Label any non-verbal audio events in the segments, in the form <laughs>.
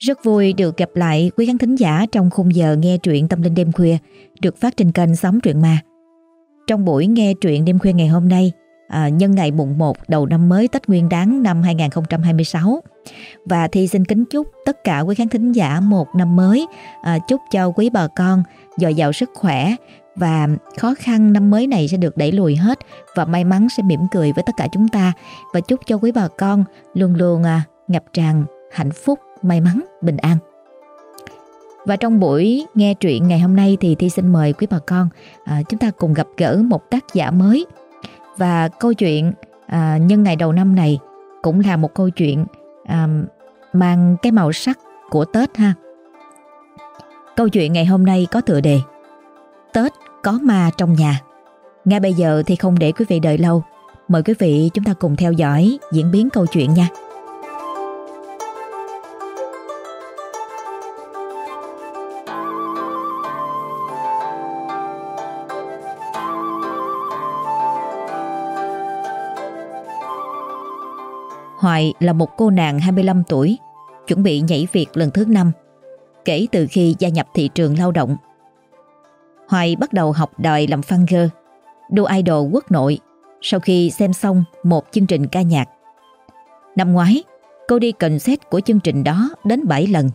Rất vui được gặp lại quý khán thính giả trong khung giờ nghe truyện tâm linh đêm khuya được phát trên kênh sóng Truyện Ma. Trong buổi nghe truyện đêm khuya ngày hôm nay, à, nhân ngày mùng 1 đầu năm mới Tết Nguyên Đán năm 2026 và Thi xin kính chúc tất cả quý khán thính giả một năm mới, à, chúc cho quý bà con dồi dào sức khỏe và khó khăn năm mới này sẽ được đẩy lùi hết và may mắn sẽ mỉm cười với tất cả chúng ta. Và chúc cho quý bà con luôn luôn à, ngập tràn hạnh phúc may mắn, bình an. Và trong buổi nghe truyện ngày hôm nay thì Thi xin mời quý bà con à, chúng ta cùng gặp gỡ một tác giả mới. Và câu chuyện à, nhân ngày đầu năm này cũng là một câu chuyện à, mang cái màu sắc của Tết ha. Câu chuyện ngày hôm nay có tựa đề Tết có ma trong nhà. Ngay bây giờ thì không để quý vị đợi lâu. Mời quý vị chúng ta cùng theo dõi diễn biến câu chuyện nha. Hoài là một cô nàng 25 tuổi, chuẩn bị nhảy việc lần thứ năm, kể từ khi gia nhập thị trường lao động. Hoài bắt đầu học đòi làm fan girl, đua idol quốc nội sau khi xem xong một chương trình ca nhạc. Năm ngoái, cô đi cần xét của chương trình đó đến 7 lần.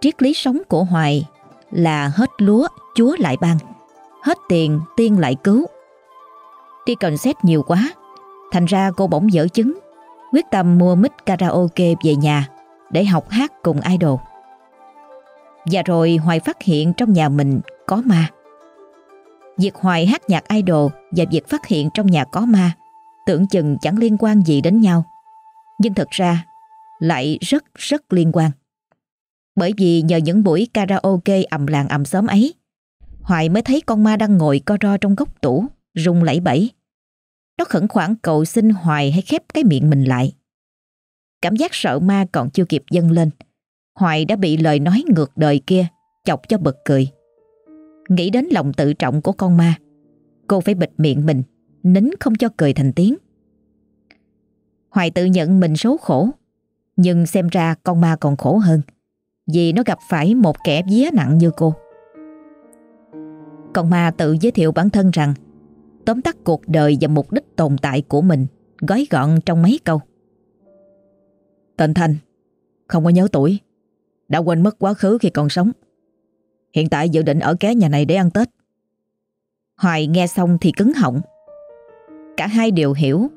Triết lý sống của Hoài là hết lúa, chúa lại ban, hết tiền, tiên lại cứu. Đi cần xét nhiều quá, thành ra cô bỗng dở chứng quyết tâm mua mic karaoke về nhà để học hát cùng idol. Và rồi Hoài phát hiện trong nhà mình có ma. Việc Hoài hát nhạc idol và việc phát hiện trong nhà có ma tưởng chừng chẳng liên quan gì đến nhau. Nhưng thật ra lại rất rất liên quan. Bởi vì nhờ những buổi karaoke ầm làng ầm xóm ấy, Hoài mới thấy con ma đang ngồi co ro trong góc tủ, rung lẫy bẫy. Nó khẩn khoản cầu xin Hoài hay khép cái miệng mình lại. Cảm giác sợ ma còn chưa kịp dâng lên. Hoài đã bị lời nói ngược đời kia chọc cho bật cười. Nghĩ đến lòng tự trọng của con ma, cô phải bịt miệng mình, nín không cho cười thành tiếng. Hoài tự nhận mình xấu khổ, nhưng xem ra con ma còn khổ hơn, vì nó gặp phải một kẻ vía nặng như cô. Con ma tự giới thiệu bản thân rằng tóm tắt cuộc đời và mục đích tồn tại của mình gói gọn trong mấy câu. Tên Thanh, không có nhớ tuổi, đã quên mất quá khứ khi còn sống. Hiện tại dự định ở ké nhà này để ăn Tết. Hoài nghe xong thì cứng họng. Cả hai đều hiểu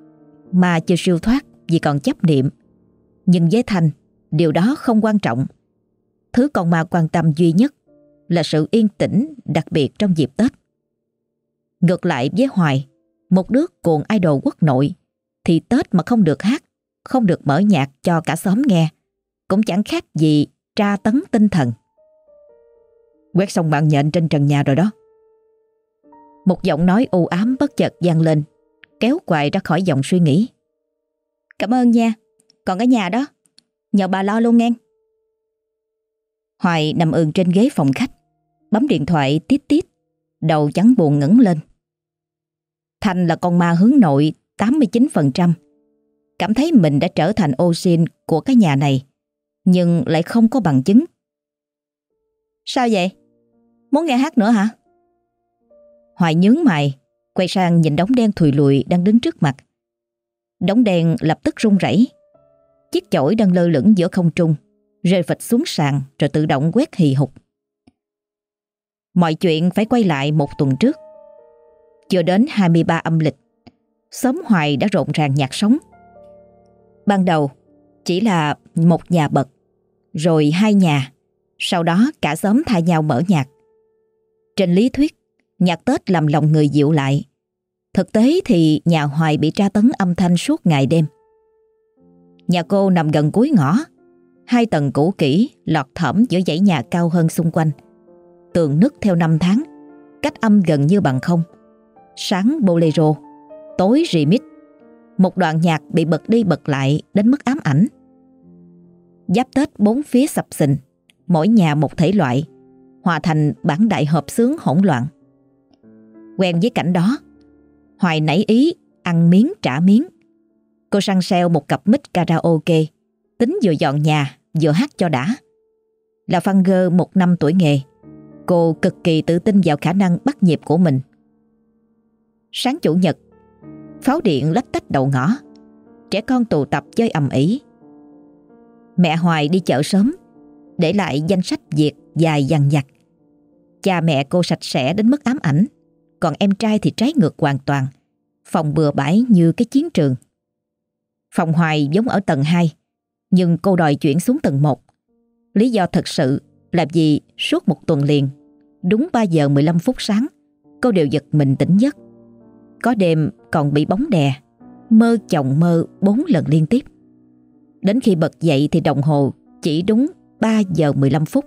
mà chưa siêu thoát vì còn chấp niệm. Nhưng với Thanh, điều đó không quan trọng. Thứ con mà quan tâm duy nhất là sự yên tĩnh đặc biệt trong dịp Tết. Ngược lại với Hoài, một đứa cuồng idol quốc nội, thì Tết mà không được hát, không được mở nhạc cho cả xóm nghe, cũng chẳng khác gì tra tấn tinh thần. Quét xong mạng nhện trên trần nhà rồi đó. Một giọng nói u ám bất chợt vang lên, kéo quại ra khỏi dòng suy nghĩ. Cảm ơn nha, còn cái nhà đó, nhờ bà lo luôn nghe. Hoài nằm ườn trên ghế phòng khách, bấm điện thoại tít tít, đầu trắng buồn ngẩng lên. Thành là con ma hướng nội 89%. Cảm thấy mình đã trở thành ô xin của cái nhà này, nhưng lại không có bằng chứng. Sao vậy? Muốn nghe hát nữa hả? Hoài nhướng mày, quay sang nhìn đống đen thùi lùi đang đứng trước mặt. Đống đen lập tức rung rẩy. Chiếc chổi đang lơ lửng giữa không trung, rơi phịch xuống sàn rồi tự động quét hì hục. Mọi chuyện phải quay lại một tuần trước. Chưa đến 23 âm lịch, xóm Hoài đã rộn ràng nhạc sống. Ban đầu chỉ là một nhà bật, rồi hai nhà, sau đó cả xóm thay nhau mở nhạc. Trên lý thuyết, nhạc Tết làm lòng người dịu lại. Thực tế thì nhà Hoài bị tra tấn âm thanh suốt ngày đêm. Nhà cô nằm gần cuối ngõ, hai tầng cũ kỹ lọt thỏm giữa dãy nhà cao hơn xung quanh. Tường nứt theo năm tháng, cách âm gần như bằng không sáng bolero, tối remix. Một đoạn nhạc bị bật đi bật lại đến mức ám ảnh. Giáp Tết bốn phía sập sình, mỗi nhà một thể loại, hòa thành bản đại hợp sướng hỗn loạn. Quen với cảnh đó, Hoài nảy ý ăn miếng trả miếng. Cô săn sale một cặp mic karaoke, tính vừa dọn nhà vừa hát cho đã. Là văn gơ một năm tuổi nghề Cô cực kỳ tự tin vào khả năng bắt nhịp của mình Sáng chủ nhật, Pháo điện lách tách đầu ngõ, Trẻ con tụ tập chơi ầm ĩ. Mẹ Hoài đi chợ sớm, Để lại danh sách việc dài dằn dặt Cha mẹ cô sạch sẽ đến mức ám ảnh, Còn em trai thì trái ngược hoàn toàn, Phòng bừa bãi như cái chiến trường. Phòng Hoài giống ở tầng 2 Nhưng cô đòi chuyển xuống tầng 1 Lý do thật sự là vì suốt một tuần liền, Đúng 3 giờ 15 phút sáng, Cô đều giật mình tỉnh giấc. Có đêm còn bị bóng đè. Mơ chồng mơ 4 lần liên tiếp. Đến khi bật dậy thì đồng hồ chỉ đúng 3 giờ 15 phút.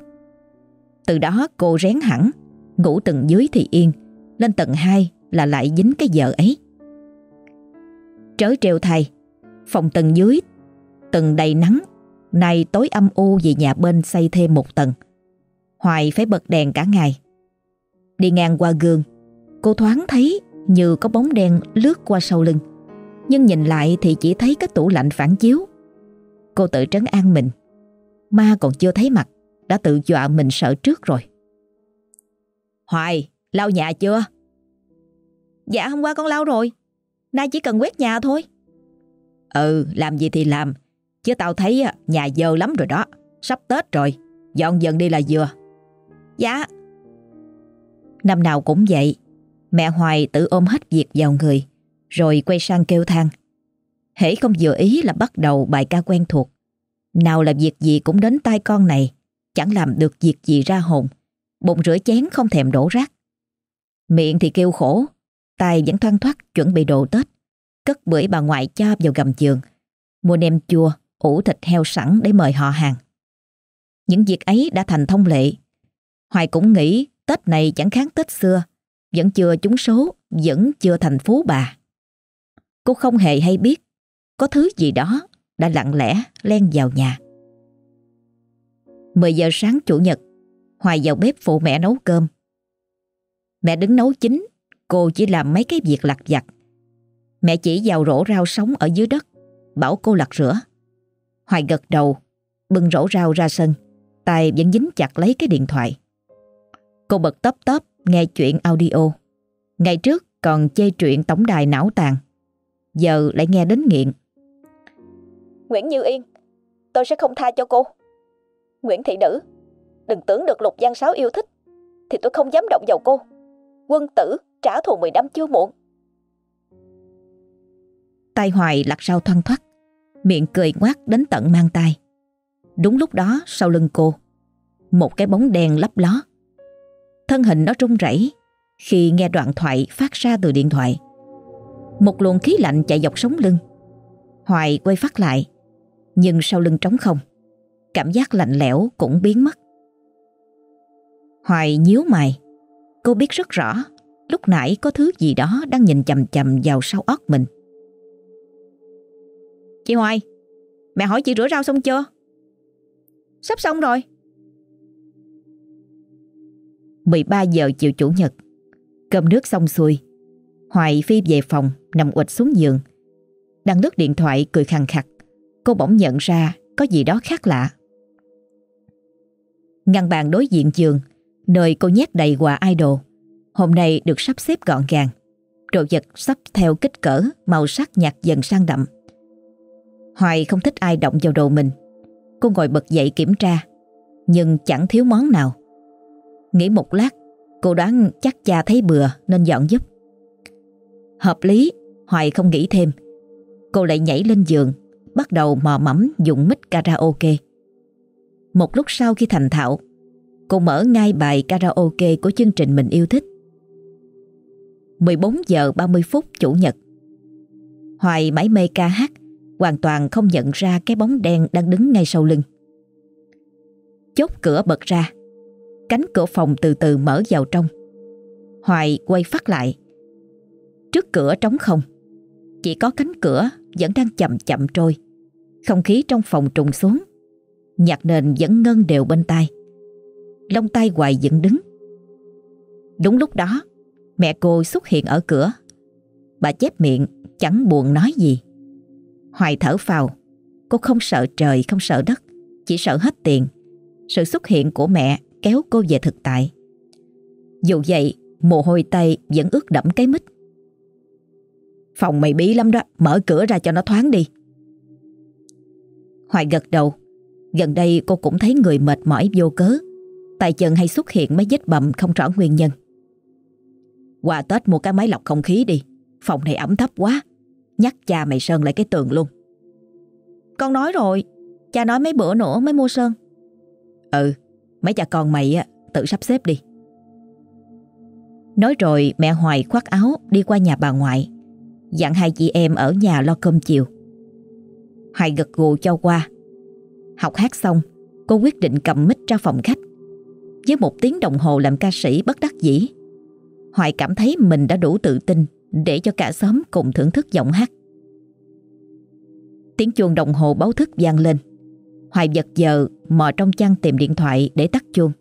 Từ đó cô rén hẳn, Ngủ tầng dưới thì yên, Lên tầng 2 là lại dính cái giờ ấy. Trớ trêu thay Phòng tầng dưới, Tầng đầy nắng Này tối âm u vì nhà bên xây thêm một tầng. Hoài phải bật đèn cả ngày. Đi ngang qua gương, Cô thoáng thấy như có bóng đen lướt qua sau lưng. Nhưng nhìn lại thì chỉ thấy cái tủ lạnh phản chiếu. Cô tự trấn an mình. Ma còn chưa thấy mặt Đã tự dọa mình sợ trước rồi. Hoài, lau nhà chưa? Dạ hôm qua con lau rồi. Nay chỉ cần quét nhà thôi. Ừ, làm gì thì làm. Chứ tao thấy nhà dơ lắm rồi đó. Sắp Tết rồi. Dọn dần đi là vừa. Dạ. Năm nào cũng vậy Mẹ Hoài tự ôm hết việc vào người Rồi quay sang kêu than. Hễ không vừa ý là bắt đầu bài ca quen thuộc. Nào là việc gì cũng đến tay con này Chẳng làm được việc gì ra hồn Bụng rửa chén không thèm đổ rác. Miệng thì kêu khổ tay vẫn thoăn thoắt chuẩn bị đồ Tết. Cất bưởi bà ngoại cho vào gầm giường Mua nem chua, ủ thịt heo sẵn để mời họ hàng. Những việc ấy đã thành thông lệ. Hoài cũng nghĩ Tết này chẳng kháng Tết xưa vẫn chưa trúng số, Vẫn chưa thành phú bà. Cô không hề hay biết, Có thứ gì đó đã lặng lẽ len vào nhà. 10 giờ sáng chủ nhật, Hoài vào bếp phụ mẹ nấu cơm. Mẹ đứng nấu chính Cô chỉ làm mấy cái việc lặt vặt. Mẹ chỉ vào rổ rau sống ở dưới đất, Bảo cô lặt rửa. Hoài gật đầu, Bưng rổ rau ra sân, tay vẫn dính chặt lấy cái điện thoại. Cô bật tấp tấp nghe chuyện audio. Ngày trước còn chê truyện tổng đài não tàn. Giờ lại nghe đến nghiện. Nguyễn Như Yên Tôi sẽ không tha cho cô. Nguyễn Thị Nữ Đừng tưởng được Lục Giang Sáo yêu thích Thì tôi không dám động vào cô. Quân tử trả thù 10 năm chưa muộn. Tay Hoài lặt sau thoăn thoắt Miệng cười ngoác đến tận mang tay Đúng lúc đó sau lưng cô Một cái bóng đen lấp ló Thân hình nó run rẩy. Khi nghe đoạn thoại phát ra từ điện thoại, Một luồng khí lạnh chạy dọc sống lưng. Hoài quay phát lại, Nhưng sau lưng trống không, Cảm giác lạnh lẽo cũng biến mất. Hoài nhíu mày, Cô biết rất rõ, Lúc nãy có thứ gì đó đang nhìn chầm chầm vào sau óc mình. Chị Hoài, Mẹ hỏi chị rửa rau xong chưa? Sắp xong rồi. 13 giờ chiều chủ nhật. Cơm nước xong xuôi, Hoài phi về phòng, Nằm ụt xuống giường. Đang lướt điện thoại cười khằng khặc, Cô bỗng nhận ra có gì đó khác lạ. Ngăn bàn đối diện giường, Nơi cô nhét đầy quà idol, Hôm nay được sắp xếp gọn gàng. Đồ vật sắp theo kích cỡ, Màu sắc nhạt dần sang đậm. Hoài không thích ai động vào đồ mình. Cô ngồi bật dậy kiểm tra, Nhưng chẳng thiếu món nào. Nghĩ một lát, Cô đoán chắc cha thấy bừa nên dọn giúp. Hợp lý, Hoài không nghĩ thêm. Cô lại nhảy lên giường, Bắt đầu mò mẫm dùng mic karaoke. Một lúc sau khi thành thạo, Cô mở ngay bài karaoke của chương trình mình yêu thích. 14 giờ 30 phút chủ nhật. Hoài mãi mê ca hát, Hoàn toàn không nhận ra cái bóng đen đang đứng ngay sau lưng. Chốt cửa bật ra. Cánh cửa phòng từ từ mở vào trong. Hoài quay phát lại. Trước cửa trống không, Chỉ có cánh cửa vẫn đang chậm chậm trôi. Không khí trong phòng trùng xuống, Nhạc nền vẫn ngân đều bên tai. Lông tay hoài dựng đứng. Đúng lúc đó, Mẹ cô xuất hiện ở cửa. Bà chép miệng, chẳng buồn nói gì. Hoài thở phào. Cô không sợ trời, không sợ đất, Chỉ sợ hết tiền. Sự xuất hiện của mẹ kéo cô về thực tại. Dù vậy, mồ hôi tay vẫn ướt đẫm cái mít. Phòng mày bí lắm đó, mở cửa ra cho nó thoáng đi. Hoài gật đầu. Gần đây cô cũng thấy người mệt mỏi vô cớ. Tay chân hay xuất hiện mấy vết bầm không rõ nguyên nhân. Qua Tết mua cái máy lọc không khí đi. Phòng này ẩm thấp quá. Nhắc cha mày sơn lại cái tường luôn. Con nói rồi. Cha nói mấy bữa nữa mới mua sơn. Ừ, mấy cha con mày á tự sắp xếp đi. Nói rồi mẹ Hoài khoác áo đi qua nhà bà ngoại. Dặn hai chị em ở nhà lo cơm chiều. Hoài gật gù cho qua. Học hát xong, cô quyết định cầm mic ra phòng khách. Với một tiếng đồng hồ làm ca sĩ bất đắc dĩ, Hoài cảm thấy mình đã đủ tự tin để cho cả xóm cùng thưởng thức giọng hát. Tiếng chuông đồng hồ báo thức vang lên. Hoài giật giờ mò trong chăn tìm điện thoại để tắt chuông.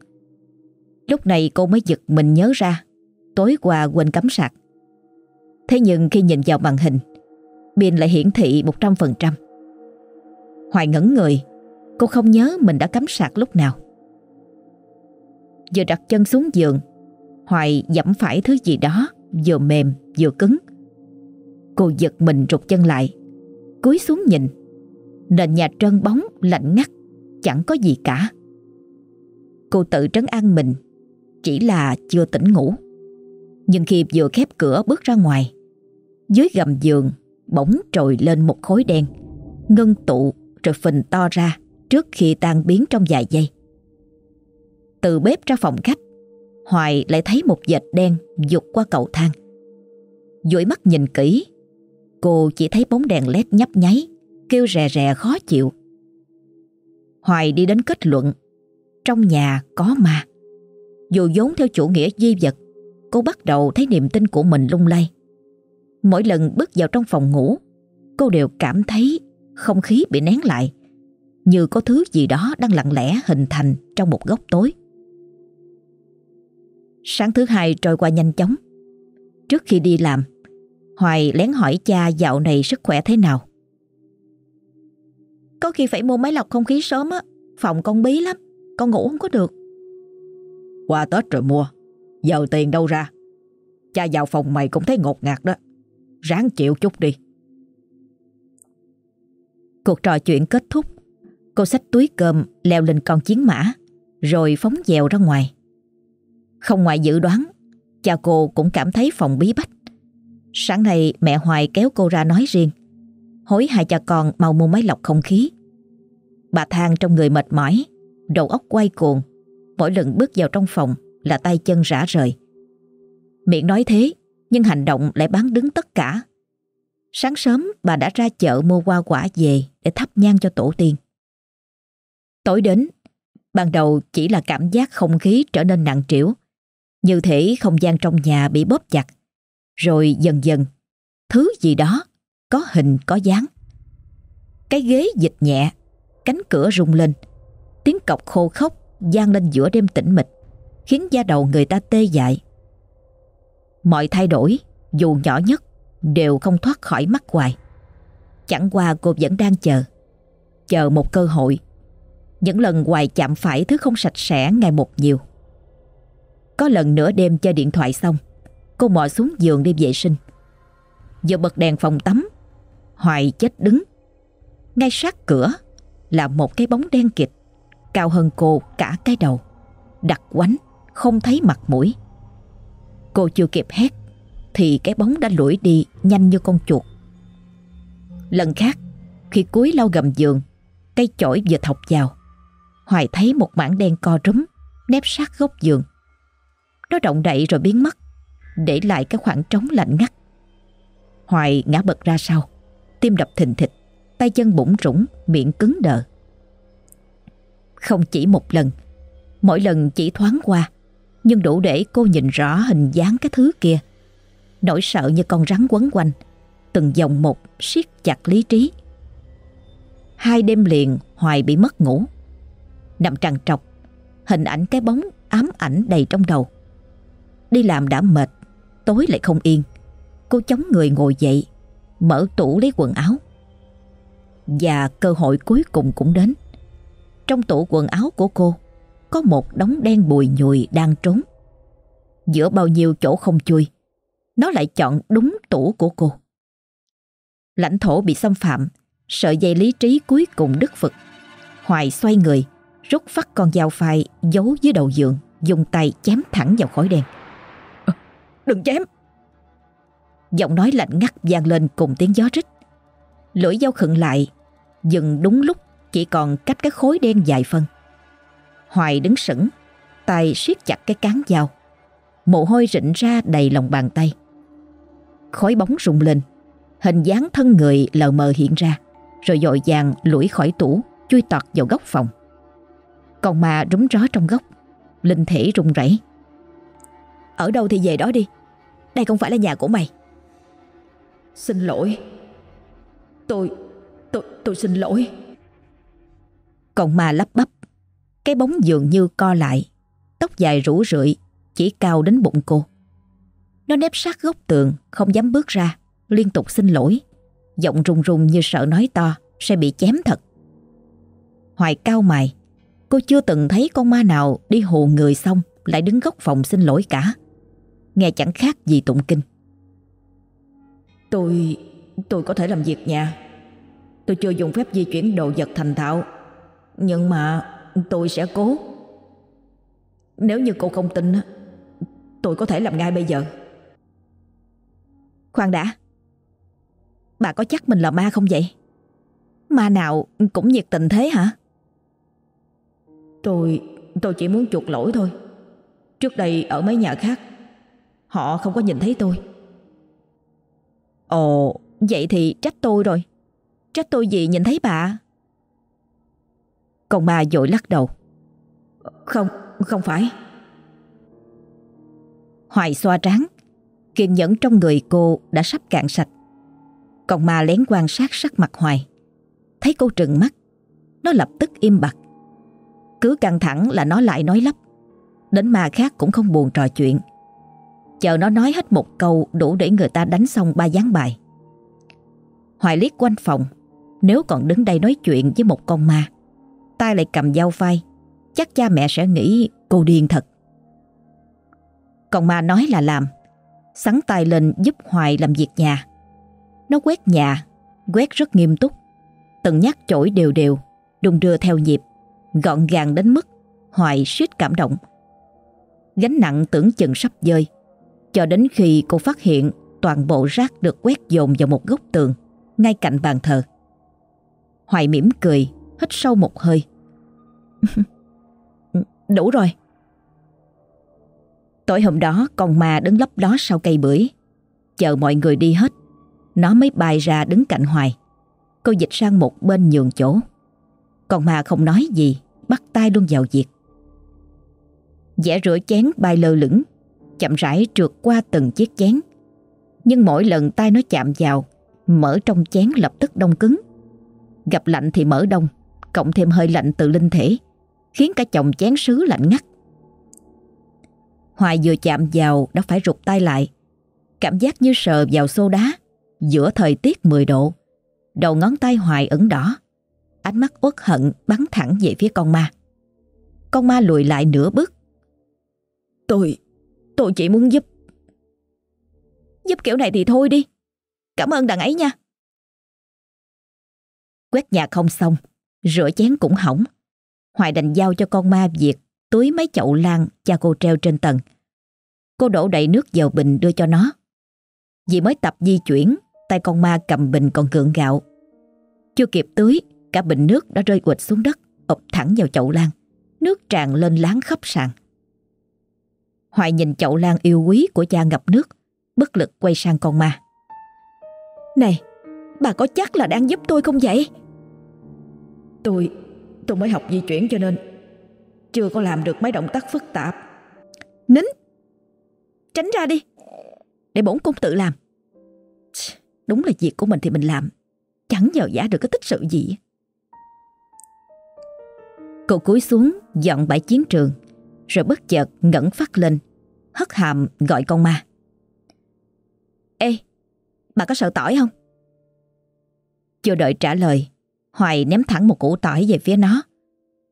Lúc này cô mới giật mình nhớ ra tối qua quên cắm sạc. Thế nhưng khi nhìn vào màn hình, pin lại hiển thị 100%. Hoài ngẩn người, cô không nhớ mình đã cắm sạc lúc nào. Vừa đặt chân xuống giường, Hoài dẫm phải thứ gì đó vừa mềm vừa cứng. Cô giật mình rụt chân lại, cúi xuống nhìn. Nền nhà trơn bóng lạnh ngắt, chẳng có gì cả. Cô tự trấn an mình, chỉ là chưa tỉnh ngủ. Nhưng khi vừa khép cửa bước ra ngoài, dưới gầm giường bỗng trồi lên một khối đen, ngân tụ rồi phình to ra trước khi tan biến trong vài giây. Từ bếp ra phòng khách, Hoài lại thấy một vệt đen dục qua cầu thang. Dưới mắt nhìn kỹ, cô chỉ thấy bóng đèn led nhấp nháy, kêu rè rè khó chịu. Hoài đi đến kết luận, trong nhà có ma. Dù vốn theo chủ nghĩa di vật, cô bắt đầu thấy niềm tin của mình lung lay. Mỗi lần bước vào trong phòng ngủ, cô đều cảm thấy không khí bị nén lại, như có thứ gì đó đang lặng lẽ hình thành trong một góc tối. Sáng thứ hai trôi qua nhanh chóng. Trước khi đi làm, Hoài lén hỏi cha dạo này sức khỏe thế nào. Có khi phải mua máy lọc không khí sớm á, phòng con bí lắm, con ngủ không có được. Qua Tết rồi mua, giờ tiền đâu ra? Cha vào phòng mày cũng thấy ngột ngạt đó. Ráng chịu chút đi. Cuộc trò chuyện kết thúc, cô xách túi cơm leo lên con chiến mã, rồi phóng dèo ra ngoài. Không ngoài dự đoán, cha cô cũng cảm thấy phòng bí bách. Sáng nay mẹ Hoài kéo cô ra nói riêng, hối hai cha con mau mua máy lọc không khí. Bà than trong người mệt mỏi, đầu óc quay cuồng, mỗi lần bước vào trong phòng là tay chân rã rời. Miệng nói thế, nhưng hành động lại bán đứng tất cả. Sáng sớm bà đã ra chợ mua hoa quả về để thắp nhang cho tổ tiên. Tối đến, ban đầu chỉ là cảm giác không khí trở nên nặng trĩu, như thể không gian trong nhà bị bóp chặt. Rồi dần dần, thứ gì đó, có hình có dáng. Cái ghế dịch nhẹ, cánh cửa rung lên, tiếng cọc khô khóc gian lên giữa đêm tĩnh mịch, khiến da đầu người ta tê dại. Mọi thay đổi, dù nhỏ nhất, đều không thoát khỏi mắt hoài. Chẳng qua cô vẫn đang chờ, chờ một cơ hội. Những lần hoài chạm phải thứ không sạch sẽ ngày một nhiều. Có lần nửa đêm chơi điện thoại xong Cô mò xuống giường đi vệ sinh Vừa bật đèn phòng tắm Hoài chết đứng. Ngay sát cửa Là một cái bóng đen kịch, Cao hơn cô cả cái đầu Đặt quánh, Không thấy mặt mũi. Cô chưa kịp hét Thì cái bóng đã lủi đi nhanh như con chuột. Lần khác, Khi cúi lau gầm giường Cây chổi vừa thọc vào, Hoài thấy một mảng đen co rúm, Nép sát góc giường. Nó động đậy rồi biến mất, Để lại cái khoảng trống lạnh ngắt. Hoài ngã bật ra sau. Tim đập thình thịch, Tay chân bủng rủng, Miệng cứng đờ. Không chỉ một lần, Mỗi lần chỉ thoáng qua, Nhưng đủ để cô nhìn rõ hình dáng cái thứ kia. Nỗi sợ như con rắn quấn quanh, Từng dòng một siết chặt lý trí. Hai đêm liền, Hoài bị mất ngủ. Nằm trằn trọc, Hình ảnh cái bóng ám ảnh đầy trong đầu. Đi làm đã mệt, Tối lại không yên. Cô chống người ngồi dậy Mở tủ lấy quần áo Và cơ hội cuối cùng cũng đến Trong tủ quần áo của cô có một đống đen bùi nhùi đang trốn. Giữa bao nhiêu chỗ không chui, nó lại chọn đúng tủ của cô. Lãnh thổ bị xâm phạm, sợi dây lý trí cuối cùng đứt phật. Hoài xoay người, rút phát con dao phai giấu dưới đầu giường, dùng tay chém thẳng vào khói đen. Ờ, đừng chém! Giọng nói lạnh ngắt vang lên cùng tiếng gió rít. Lưỡi dao khựng lại, dừng đúng lúc chỉ còn cách cái khối đen dài phân. Hoài đứng sững, tay siết chặt cái cán dao. Mồ hôi rịn ra đầy lòng bàn tay. Khói bóng rung lên, hình dáng thân người lờ mờ hiện ra, rồi dội vàng lủi khỏi tủ, chui tọt vào góc phòng. Còn mà rúng ró trong góc, linh thể rung rẩy. Ở đâu thì về đó đi, đây không phải là nhà của mày. Xin lỗi, tôi, tôi, tôi xin lỗi. Còn ma lắp bắp, cái bóng dường như co lại, tóc dài rủ rượi, chỉ cao đến bụng cô. Nó nép sát góc tường, không dám bước ra, liên tục xin lỗi. Giọng run run như sợ nói to, sẽ bị chém thật. Hoài cao mày, cô chưa từng thấy con ma nào đi hồ người xong lại đứng góc phòng xin lỗi cả. Nghe chẳng khác gì tụng kinh. Tôi, tôi có thể làm việc nhà. Tôi chưa dùng phép di chuyển đồ vật thành thạo. Nhưng mà tôi sẽ cố. Nếu như cô không tin, tôi có thể làm ngay bây giờ. Khoan đã Bà có chắc mình là ma không vậy Ma nào cũng nhiệt tình thế hả Tôi Tôi chỉ muốn chuộc lỗi thôi Trước đây ở mấy nhà khác Họ không có nhìn thấy tôi Ồ, Vậy thì trách tôi rồi. Trách tôi gì nhìn thấy bà. Còn ma dội lắc đầu. Không Không phải. Hoài xoa trán, Kiên nhẫn trong người cô đã sắp cạn sạch. Còn ma lén quan sát sắc mặt Hoài. Thấy cô trừng mắt, Nó lập tức im bặt. Cứ căng thẳng là nó lại nói lắp. Đến ma khác cũng không buồn trò chuyện. Chờ nó nói hết một câu Đủ để người ta đánh xong ba gián bài Hoài liếc quanh phòng Nếu còn đứng đây nói chuyện với một con ma tay lại cầm dao phai Chắc cha mẹ sẽ nghĩ cô điên thật Còn ma nói là làm sắn tay lên giúp Hoài làm việc nhà. Nó quét nhà, quét rất nghiêm túc, từng nhát chổi đều đều, đung đưa theo nhịp, gọn gàng đến mức Hoài suýt cảm động. Gánh nặng tưởng chừng sắp rơi, cho đến khi cô phát hiện toàn bộ rác được quét dồn vào một góc tường, ngay cạnh bàn thờ. Hoài mỉm cười, hít sâu một hơi. <laughs> Đủ rồi. Tối hôm đó con ma đứng lấp đó sau cây bưởi Chờ mọi người đi hết Nó mới bay ra đứng cạnh Hoài Cô dịch sang một bên nhường chỗ Con ma không nói gì Bắt tay luôn vào việc Dẻ rửa chén bay lơ lửng Chậm rãi trượt qua từng chiếc chén Nhưng mỗi lần tay nó chạm vào Mỡ trong chén lập tức đông cứng Gặp lạnh thì mỡ đông Cộng thêm hơi lạnh từ linh thể Khiến cả chồng chén sứ lạnh ngắt Hoài vừa chạm vào đã phải rụt tay lại. Cảm giác như sờ vào xô đá giữa thời tiết 10 độ. Đầu ngón tay Hoài ửng đỏ. Ánh mắt uất hận bắn thẳng về phía con ma. Con ma lùi lại nửa bước. Tôi, tôi chỉ muốn giúp. Giúp kiểu này thì thôi đi. Cảm ơn đằng ấy nha. Quét nhà không xong, rửa chén cũng hỏng. Hoài đành giao cho con ma việc túi mấy chậu lan cha cô treo trên tầng. Cô đổ đầy nước vào bình đưa cho nó. Vì mới tập di chuyển, tay con ma cầm bình còn cưỡng gạo. Chưa kịp tưới, cả bình nước đã rơi quệt xuống đất, ập thẳng vào chậu lan. Nước tràn lên láng khắp sàn. Hoài nhìn chậu lan yêu quý của cha ngập nước, bất lực quay sang con ma. Này, bà có chắc là đang giúp tôi không vậy? Tôi, tôi mới học di chuyển cho nên chưa có làm được mấy động tác phức tạp Nín Tránh ra đi Để bổn cung tự làm Đúng là việc của mình thì mình làm Chẳng nhờ giả được cái tích sự gì Cô cúi xuống dọn bãi chiến trường Rồi bất chợt ngẩng phát lên Hất hàm gọi con ma Ê Bà có sợ tỏi không Chưa đợi trả lời Hoài ném thẳng một củ tỏi về phía nó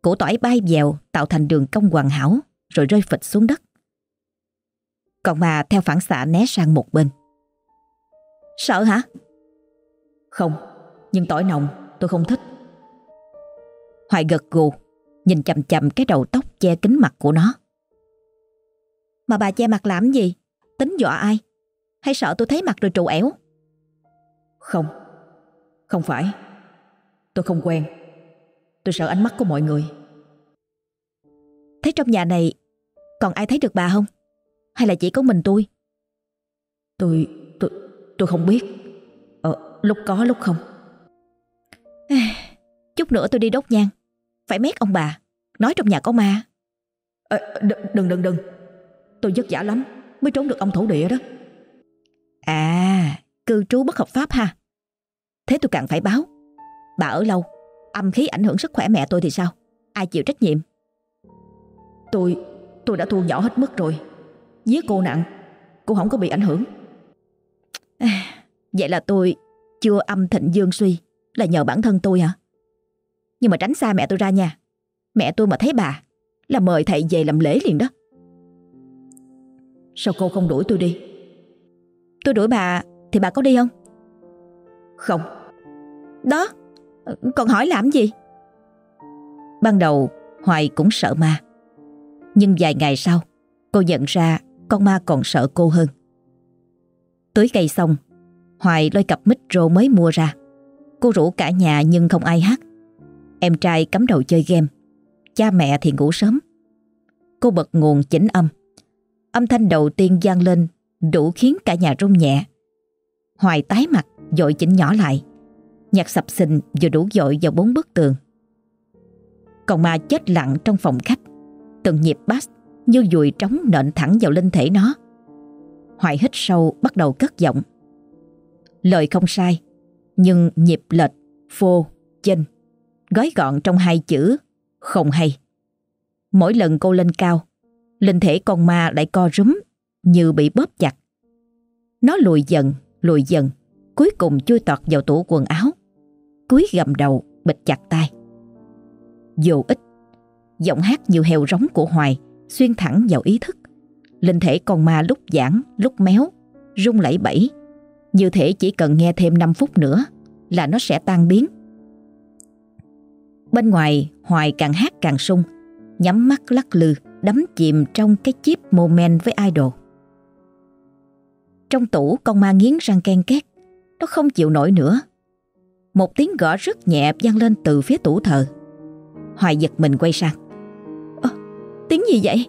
Củ tỏi bay dèo tạo thành đường cong hoàn hảo rồi rơi phịch xuống đất. Còn bà theo phản xạ né sang một bên. Sợ hả? Không, nhưng tỏi nồng tôi không thích. Hoài gật gù, nhìn chầm chầm cái đầu tóc che kính mặt của nó. Mà bà che mặt làm gì? Tính dọa ai? Hay sợ tôi thấy mặt rồi trù ẻo? Không, không phải. Tôi không quen. Tôi sợ ánh mắt của mọi người. Thế trong nhà này còn ai thấy được bà không? Hay là chỉ có mình tôi? Tôi, tôi, tôi không biết. Ờ, lúc có lúc không. Chút nữa tôi đi đốt nhang. Phải mét ông bà. Nói trong nhà có ma. À, đừng đừng đừng. Tôi vất vả lắm mới trốn được ông thổ địa đó. À, cư trú bất hợp pháp ha. Thế tôi càng phải báo. Bà ở lâu, âm khí ảnh hưởng sức khỏe mẹ tôi thì sao? Ai chịu trách nhiệm? Tôi, tôi đã thu nhỏ hết mức rồi. Giết cô nặng, cô không có bị ảnh hưởng. À, vậy là tôi chưa âm thịnh dương suy là nhờ bản thân tôi hả? Nhưng mà tránh xa mẹ tôi ra nha. Mẹ tôi mà thấy bà là mời thầy về làm lễ liền đó. Sao cô không đuổi tôi đi? Tôi đuổi bà thì bà có đi không? Không. Đó, còn hỏi làm gì? Ban đầu Hoài cũng sợ ma. Nhưng vài ngày sau, cô nhận ra con ma còn sợ cô hơn. Tưới cây xong, Hoài lôi cặp micro mới mua ra. Cô rủ cả nhà nhưng không ai hát. Em trai cắm đầu chơi game. Cha mẹ thì ngủ sớm. Cô bật nguồn chỉnh âm. Âm thanh đầu tiên gian lên đủ khiến cả nhà rung nhẹ. Hoài tái mặt, dội chỉnh nhỏ lại. Nhạc sập sình vừa đủ dội vào bốn bức tường. Còn ma chết lặng trong phòng khách. Từng nhịp bass như dùi trống nện thẳng vào linh thể nó. Hoài hít sâu bắt đầu cất giọng. Lời không sai, nhưng nhịp lệch, phô, chênh, gói gọn trong hai chữ không hay. Mỗi lần cô lên cao, linh thể con ma lại co rúm như bị bóp chặt. Nó lùi dần, lùi dần, cuối cùng chui tọt vào tủ quần áo. Cúi gầm đầu, bịch chặt tay. Dù ít, giọng hát như heo rống của Hoài xuyên thẳng vào ý thức. Linh thể con ma lúc giãn, lúc méo, rung lẩy bẩy. Như thể chỉ cần nghe thêm 5 phút nữa là nó sẽ tan biến. Bên ngoài, Hoài càng hát càng sung, nhắm mắt lắc lư, đắm chìm trong cái chip moment với idol. Trong tủ con ma nghiến răng ken két, nó không chịu nổi nữa. Một tiếng gõ rất nhẹ vang lên từ phía tủ thờ. Hoài giật mình quay sang. Ơ, tiếng gì vậy?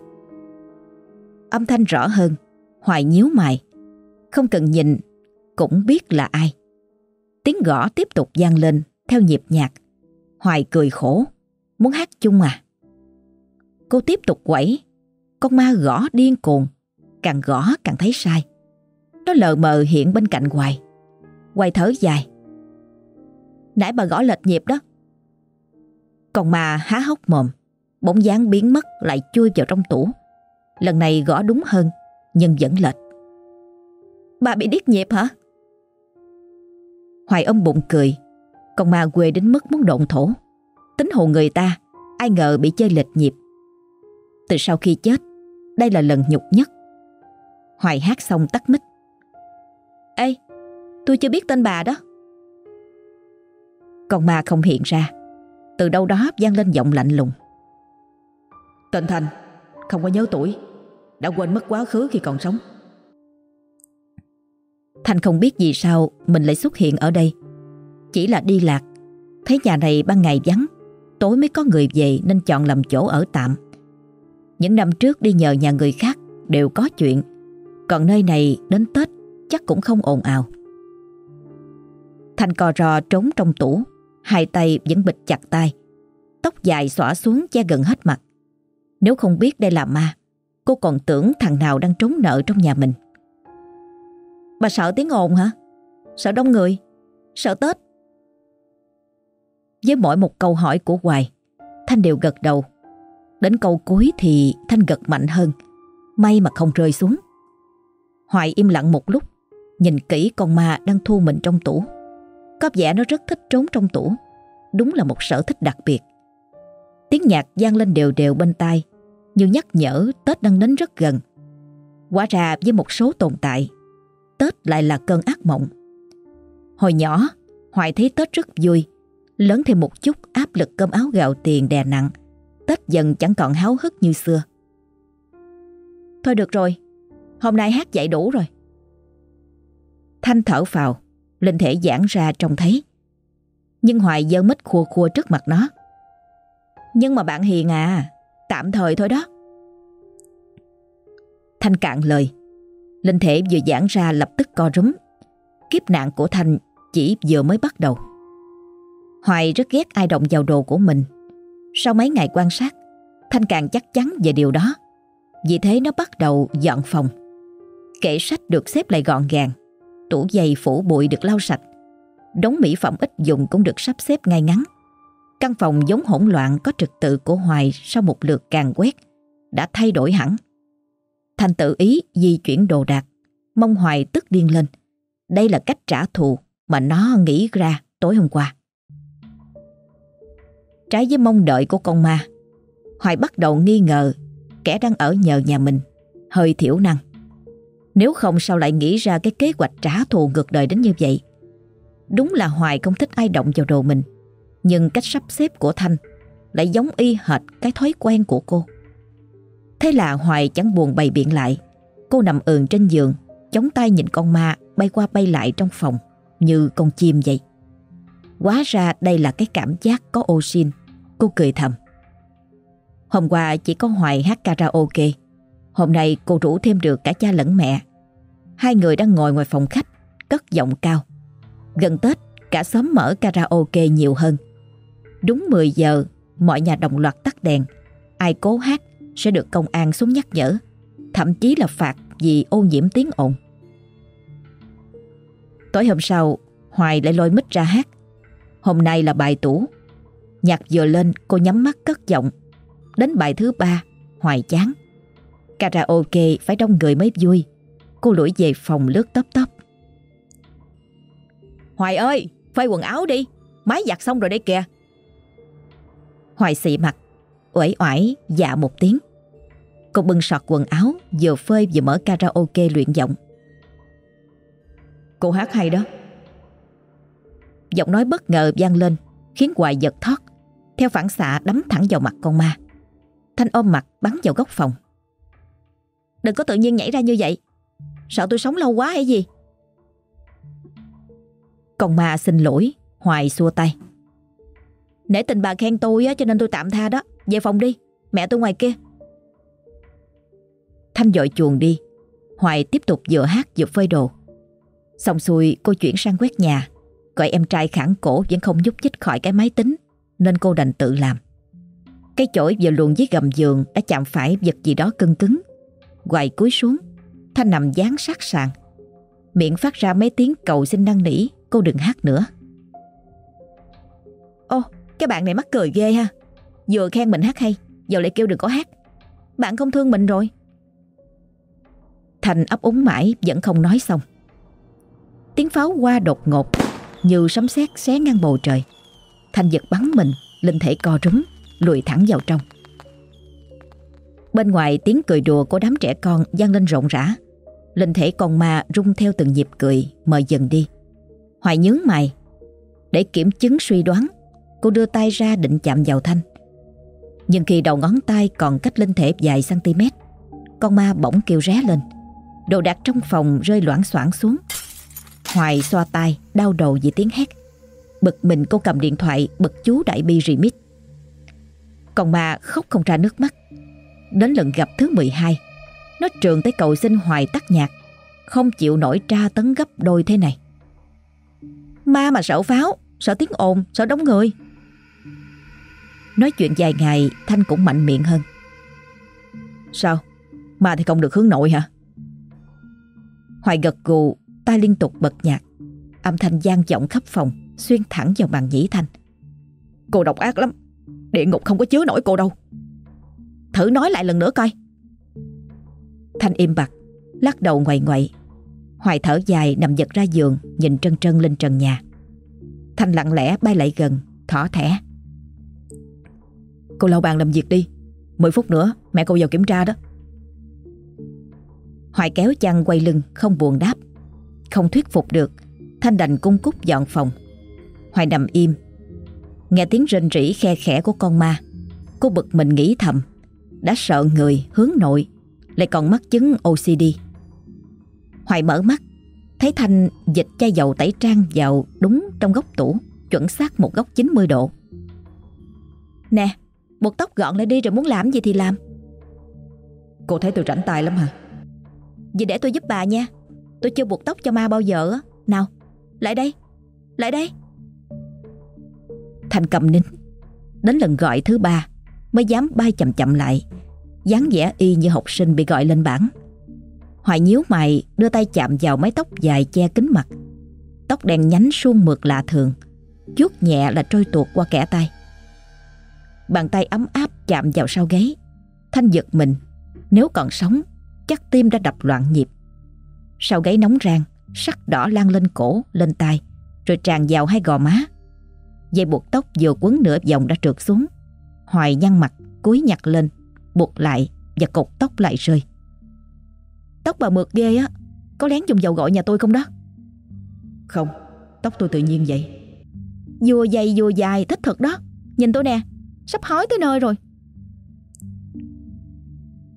Âm thanh rõ hơn, Hoài nhíu mày. Không cần nhìn, cũng biết là ai. Tiếng gõ tiếp tục vang lên theo nhịp nhạc. Hoài cười khổ, muốn hát chung à? Cô tiếp tục quẩy, con ma gõ điên cuồng, càng gõ càng thấy sai. Nó lờ mờ hiện bên cạnh Hoài. Hoài thở dài. Nãy bà gõ lệch nhịp đó. Còn ma há hốc mồm, bóng dáng biến mất lại chui vào trong tủ. Lần này gõ đúng hơn, nhưng vẫn lệch. Bà bị điếc nhịp hả? Hoài ôm bụng cười, còn ma quê đến mức muốn độn thổ. Tính hồn người ta, ai ngờ bị chơi lệch nhịp. Từ sau khi chết, đây là lần nhục nhất. Hoài hát xong tắt mic. Ê, tôi chưa biết tên bà đó. Còn ma không hiện ra. Từ đâu đó vang lên giọng lạnh lùng. Tên Thành, không có nhớ tuổi, đã quên mất quá khứ khi còn sống. Thành không biết vì sao mình lại xuất hiện ở đây. Chỉ là đi lạc, thấy nhà này ban ngày vắng, tối mới có người về nên chọn làm chỗ ở tạm. Những năm trước đi nhờ nhà người khác đều có chuyện, còn nơi này đến Tết chắc cũng không ồn ào. Thành cò rò trốn trong tủ, hai tay vẫn bịch chặt tay. Tóc dài xõa xuống che gần hết mặt. Nếu không biết đây là ma, cô còn tưởng thằng nào đang trốn nợ trong nhà mình. Bà sợ tiếng ồn hả? Sợ đông người? Sợ Tết? Với mỗi một câu hỏi của Hoài, Thanh đều gật đầu. Đến câu cuối thì Thanh gật mạnh hơn, may mà không rơi xuống. Hoài im lặng một lúc, nhìn kỹ con ma đang thu mình trong tủ. Có vẻ nó rất thích trốn trong tủ, đúng là một sở thích đặc biệt. Tiếng nhạc vang lên đều đều bên tai Như nhắc nhở Tết đang đến rất gần Quả ra với một số tồn tại Tết lại là cơn ác mộng Hồi nhỏ Hoài thấy Tết rất vui Lớn thêm một chút áp lực cơm áo gạo tiền đè nặng Tết dần chẳng còn háo hức như xưa. Thôi được rồi, Hôm nay hát dạy đủ rồi. Thanh thở phào, Linh thể giãn ra trông thấy. Nhưng Hoài dơ mít khua khua trước mặt nó. Nhưng mà bạn hiền à Tạm thời thôi đó. Thanh cạn lời. Linh thể vừa giãn ra lập tức co rúm. Kiếp nạn của Thanh chỉ vừa mới bắt đầu. Hoài rất ghét ai động vào đồ của mình. Sau mấy ngày quan sát Thanh càng chắc chắn về điều đó Vì thế nó bắt đầu dọn phòng Kệ sách được xếp lại gọn gàng Tủ giày phủ bụi được lau sạch Đống mỹ phẩm ít dùng cũng được sắp xếp ngay ngắn Căn phòng giống hỗn loạn có trật tự của Hoài sau một lượt càng quét đã thay đổi hẳn. Thanh tự ý di chuyển đồ đạc, mong Hoài tức điên lên. Đây là cách trả thù mà nó nghĩ ra tối hôm qua. Trái với mong đợi của con ma, Hoài bắt đầu nghi ngờ kẻ đang ở nhờ nhà mình, hơi thiểu năng. Nếu không sao lại nghĩ ra cái kế hoạch trả thù ngược đời đến như vậy. Đúng là Hoài không thích ai động vào đồ mình, nhưng cách sắp xếp của Thanh lại giống y hệt cái thói quen của cô. Thế là Hoài chẳng buồn bày biện lại. Cô nằm ườn trên giường, chống tay nhìn con ma bay qua bay lại trong phòng như con chim vậy. Quá ra đây là cái cảm giác có ô xin Cô cười thầm. Hôm qua chỉ có Hoài hát karaoke. Hôm nay cô rủ thêm được cả cha lẫn mẹ. Hai người đang ngồi ngoài phòng khách, cất giọng cao. Gần Tết, cả xóm mở karaoke nhiều hơn. Đúng 10 giờ, mọi nhà đồng loạt tắt đèn. Ai cố hát sẽ được công an xuống nhắc nhở, thậm chí là phạt vì ô nhiễm tiếng ồn. Tối hôm sau, Hoài lại lôi mít ra hát. Hôm nay là bài tủ. Nhạc vừa lên, cô nhắm mắt cất giọng. Đến bài thứ ba, Hoài chán. Karaoke phải đông người mới vui. Cô lủi về phòng lướt tấp tấp. Hoài ơi, phơi quần áo đi. Máy giặt xong rồi đây kìa. Hoài xị mặt, uể oải dạ một tiếng. Cô bưng sọt quần áo, vừa phơi vừa mở karaoke luyện giọng. Cô hát hay đó. Giọng nói bất ngờ vang lên, khiến Hoài giật thoát. Theo phản xạ đấm thẳng vào mặt con ma. Thanh ôm mặt bắn vào góc phòng. Đừng có tự nhiên nhảy ra như vậy. Sợ tôi sống lâu quá hay gì? Con ma xin lỗi, Hoài xua tay. Nể tình bà khen tôi á, cho nên tôi tạm tha đó. Về phòng đi, mẹ tôi ngoài kia. Thanh dội chuồng đi. Hoài tiếp tục vừa hát vừa phơi đồ. Xong xuôi cô chuyển sang quét nhà. Gọi em trai khẳng cổ vẫn không nhúc nhích khỏi cái máy tính. Nên cô đành tự làm. Cái chổi vừa luồn dưới gầm giường đã chạm phải vật gì đó cưng cứng. Hoài cúi xuống. Thanh nằm dán sát sàn. Miệng phát ra mấy tiếng cầu xin năn nỉ. Cô đừng hát nữa. Ô, cái bạn này mắc cười ghê ha. Vừa khen mình hát hay, giờ lại kêu đừng có hát. Bạn không thương mình rồi. Thành ấp úng mãi vẫn không nói xong. Tiếng pháo qua đột ngột như sấm sét xé ngang bầu trời. Thành giật bắn mình, linh thể co rúm, lùi thẳng vào trong. Bên ngoài tiếng cười đùa của đám trẻ con vang lên rộn rã. Linh thể con ma rung theo từng nhịp cười, mời dần đi. Hoài nhướng mày. Để kiểm chứng suy đoán, cô đưa tay ra định chạm vào Thanh. Nhưng khi đầu ngón tay còn cách linh thể vài cm, con ma bỗng kêu ré lên. Đồ đạc trong phòng rơi loãng xoảng xuống. Hoài xoa tay, đau đầu vì tiếng hét. Bực mình cô cầm điện thoại bật chú đại bi remix. Còn mà khóc không ra nước mắt. Đến lần gặp thứ 12, nó trường tới cầu xin Hoài tắt nhạc, không chịu nổi tra tấn gấp đôi thế này. Ma mà sợ pháo, sợ tiếng ồn, sợ đóng người. Nói chuyện dài ngày, Thanh cũng mạnh miệng hơn. Sao? Ma thì không được hướng nội hả? Hoài gật gù, tay liên tục bật nhạc. Âm thanh gian vọng khắp phòng, xuyên thẳng vào bàn nhĩ Thanh. Cô độc ác lắm, địa ngục không có chứa nổi cô đâu. Thử nói lại lần nữa coi. Thanh im bặt, lắc đầu ngoại ngoại. Hoài thở dài nằm giật ra giường, nhìn trân trân lên trần nhà. Thanh lặng lẽ bay lại gần, thỏ thẻ. Cô lau bàn làm việc đi 10 phút nữa mẹ cô vào kiểm tra đó Hoài kéo chăn quay lưng không buồn đáp Không thuyết phục được Thanh đành cung cúc dọn phòng. Hoài nằm im. Nghe tiếng rên rỉ khe khẽ của con ma. Cô bực mình nghĩ thầm. Đã sợ người hướng nội Lại còn mắc chứng OCD Hoài mở mắt. Thấy Thanh dịch chai dầu tẩy trang vào đúng trong góc tủ Chuẩn xác một góc 90 độ. Nè Buộc tóc gọn lại đi rồi muốn làm gì thì làm. Cô thấy tôi rảnh tay lắm hả? Vậy để tôi giúp bà nha. Tôi chưa buộc tóc cho ma bao giờ á. Nào lại đây Lại đây. Thanh cầm nín Đến lần gọi thứ ba, Mới dám bay chậm chậm lại, dáng vẻ y như học sinh bị gọi lên bảng. Hoài nhíu mày đưa tay chạm vào mái tóc dài che kính mặt. Tóc đen nhánh suông mượt lạ thường Chút nhẹ là trôi tuột qua kẻ tay Bàn tay ấm áp chạm vào sau gáy, Thanh giật mình, Nếu còn sống, Chắc tim đã đập loạn nhịp. Sau gáy nóng rang Sắc đỏ lan lên cổ, lên tai Rồi tràn vào hai gò má. Dây buộc tóc vừa quấn nửa vòng đã trượt xuống. Hoài nhăn mặt cúi nhặt lên Buộc lại và cột tóc lại rơi. Tóc bà mượt ghê á Có lén dùng dầu gội nhà tôi không đó? Không Tóc tôi tự nhiên vậy. Vừa dày vừa dài thích thật đó. Nhìn tôi nè Sắp hói tới nơi rồi.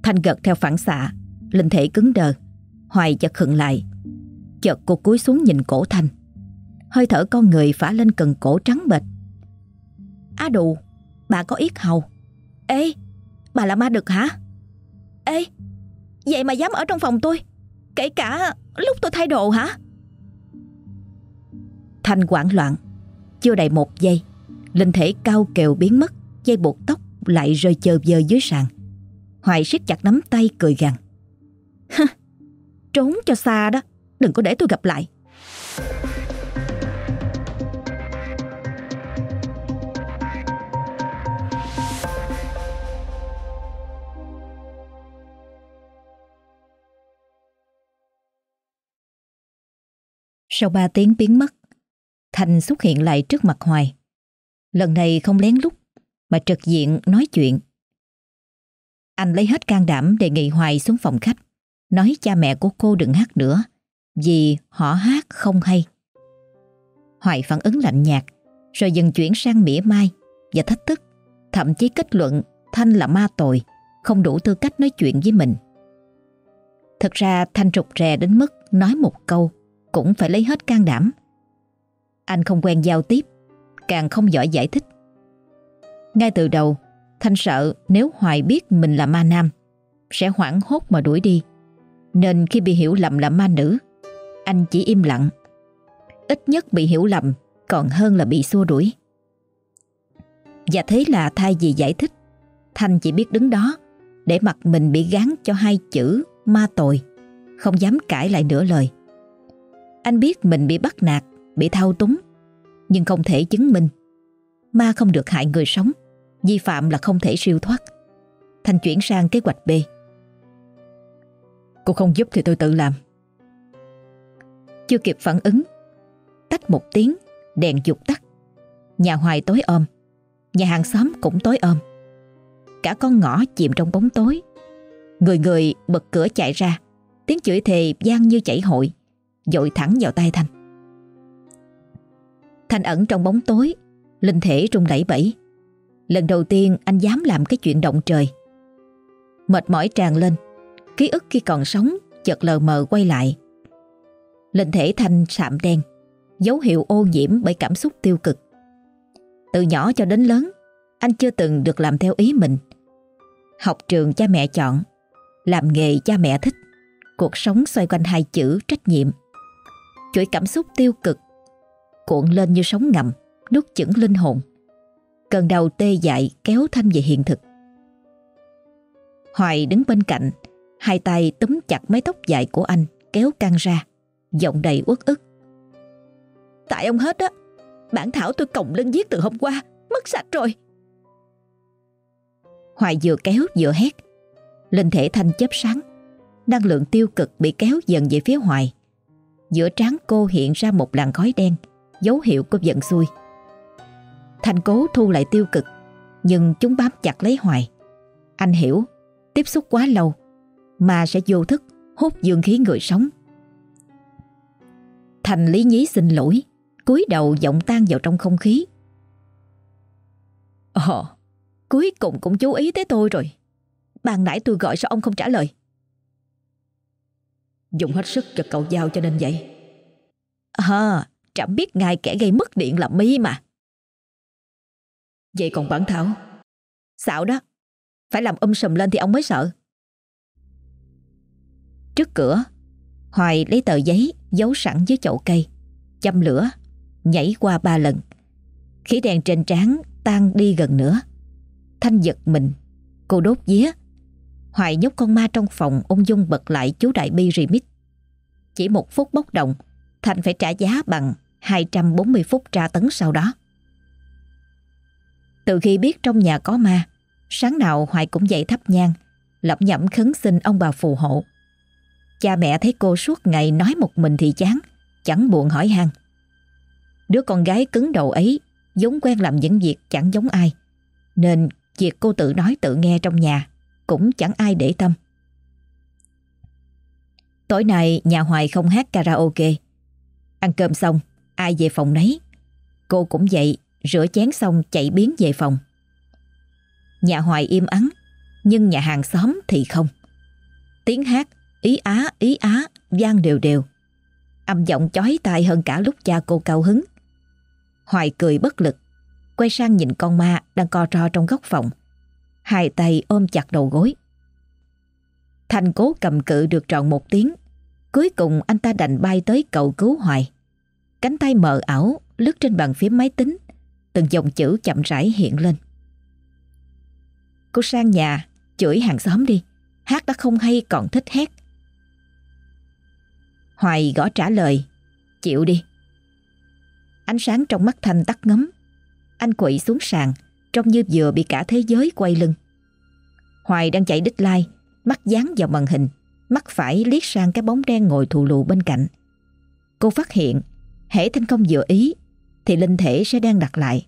Thanh gật theo phản xạ Linh thể cứng đờ. Hoài chợt khựng lại Chợt cô cúi xuống nhìn cổ Thanh. Hơi thở con người phả lên cần cổ trắng bệch. Á đù, Bà có yết hầu. Ê, Bà là ma đực hả? Ê, Vậy mà dám ở trong phòng tôi, Kể cả lúc tôi thay đồ hả? Thanh hoảng loạn, Chưa đầy một giây, Linh thể cao kèo biến mất, Dây buộc tóc lại rơi chơ vơ dưới sàn. Hoài siết chặt nắm tay cười gằn. <laughs> Trốn cho xa đó. Đừng có để tôi gặp lại. Sau ba tiếng biến mất Thành xuất hiện lại trước mặt Hoài. Lần này không lén lút, Mà trực diện nói chuyện. Anh lấy hết can đảm đề nghị Hoài xuống phòng khách, Nói cha mẹ của cô đừng hát nữa. Vì họ hát không hay. Hoài phản ứng lạnh nhạt, Rồi dần chuyển sang mỉa mai Và thách thức, Thậm chí kết luận Thanh là ma tội, Không đủ tư cách nói chuyện với mình. Thật ra Thanh trục rè đến mức Nói một câu Cũng phải lấy hết can đảm. Anh không quen giao tiếp, Càng không giỏi giải thích. Ngay từ đầu, Thanh sợ nếu Hoài biết mình là ma nam, Sẽ hoảng hốt mà đuổi đi, Nên khi bị hiểu lầm là ma nữ anh chỉ im lặng. Ít nhất bị hiểu lầm, Còn hơn là bị xua đuổi. Và thế là thay vì giải thích, Thanh chỉ biết đứng đó, Để mặt mình bị gán cho hai chữ Ma tội, Không dám cãi lại nửa lời. Anh biết mình bị bắt nạt, Bị thao túng, Nhưng không thể chứng minh. Ma không được hại người sống, Vi phạm là không thể siêu thoát. Thanh chuyển sang kế hoạch B. Cô không giúp thì tôi tự làm. Chưa kịp phản ứng. Tách một tiếng Đèn dục tắt. Nhà hoài tối ôm Nhà hàng xóm cũng tối ôm Cả con ngõ chìm trong bóng tối. Người người bật cửa chạy ra Tiếng chửi thề gian như chảy hội Dội thẳng vào tay Thanh. Thanh ẩn trong bóng tối Linh thể rung đẩy bẩy, Lần đầu tiên anh dám làm cái chuyện động trời. Mệt mỏi tràn lên Ký ức khi còn sống Chợt lờ mờ quay lại. Linh thể Thanh sạm đen. Dấu hiệu ô nhiễm bởi cảm xúc tiêu cực. Từ nhỏ cho đến lớn, Anh chưa từng được làm theo ý mình. Học trường cha mẹ chọn, Làm nghề cha mẹ thích. Cuộc sống xoay quanh hai chữ trách nhiệm. Chuỗi cảm xúc tiêu cực, Cuộn lên như sóng ngầm, Nuốt chửng linh hồn. Cơn đầu tê dại kéo Thanh về hiện thực. Hoài đứng bên cạnh, Hai tay túm chặt mái tóc dài của anh, Kéo căng ra. Giọng đầy uất ức. Tại ông hết á Bản thảo tôi còng lên viết từ hôm qua Mất sạch rồi. Hoài vừa kéo vừa hét. Linh thể thanh chớp sáng Năng lượng tiêu cực bị kéo dần về phía Hoài. Giữa trán cô hiện ra một làn khói đen Dấu hiệu của giận xui. Thanh cố thu lại tiêu cực Nhưng chúng bám chặt lấy Hoài. Anh hiểu, tiếp xúc quá lâu mà sẽ vô thức hút dương khí người sống. Thành lý nhí xin lỗi, cúi đầu giọng tan vào trong không khí. Ồ, cuối cùng cũng chú ý tới tôi rồi. Ban nãy tôi gọi sao ông không trả lời? Dùng hết sức cho cậu giao cho nên vậy. À, chẳng biết ngài kẻ gây mất điện là mi mà. Vậy còn bản thảo? Xạo đó, phải làm um sùm lên thì ông mới sợ. Trước cửa, Hoài lấy tờ giấy giấu sẵn dưới chậu cây, châm lửa, nhảy qua ba lần. Khí đèn trên trán tan đi gần nữa. Thanh giật mình, cô đốt día. Hoài nhốt con ma trong phòng ung dung bật lại chú đại bi remix. Chỉ một phút bốc đồng, Thanh phải trả giá bằng 240 phút tra tấn sau đó. Từ khi biết trong nhà có ma, sáng nào Hoài cũng dậy thắp nhang, lẩm nhẩm khấn xin ông bà phù hộ. Cha mẹ thấy cô suốt ngày nói một mình thì chán, chẳng buồn hỏi han. Đứa con gái cứng đầu ấy giống quen làm những việc chẳng giống ai, nên việc cô tự nói tự nghe trong nhà cũng chẳng ai để tâm. Tối nay nhà Hoài không hát karaoke. Ăn cơm xong, ai về phòng nấy. Cô cũng dậy, rửa chén xong chạy biến về phòng. Nhà Hoài im ắng, nhưng nhà hàng xóm thì không. Tiếng hát ý á ý á vang đều đều. Âm giọng chói tai hơn cả lúc cha cô cao hứng. Hoài cười bất lực, quay sang nhìn con ma đang co ro trong góc phòng. Hai tay ôm chặt đầu gối. Thành cố cầm cự được tròn một tiếng. Cuối cùng anh ta đành bay tới cầu cứu Hoài. Cánh tay mờ ảo lướt trên bàn phím máy tính. Từng dòng chữ chậm rãi hiện lên. Cô sang nhà, chửi hàng xóm đi. Hát đã không hay còn thích hát. Hoài gõ trả lời. Chịu đi. Ánh sáng trong mắt Thanh tắt ngấm. Anh quỵ xuống sàn, trông như vừa bị cả thế giới quay lưng. Hoài đang chạy đích lai, mắt dán vào màn hình, mắt phải liếc sang cái bóng đen ngồi thù lù bên cạnh. Cô phát hiện, hễ Thanh không vừa ý, thì linh thể sẽ đang đặt lại.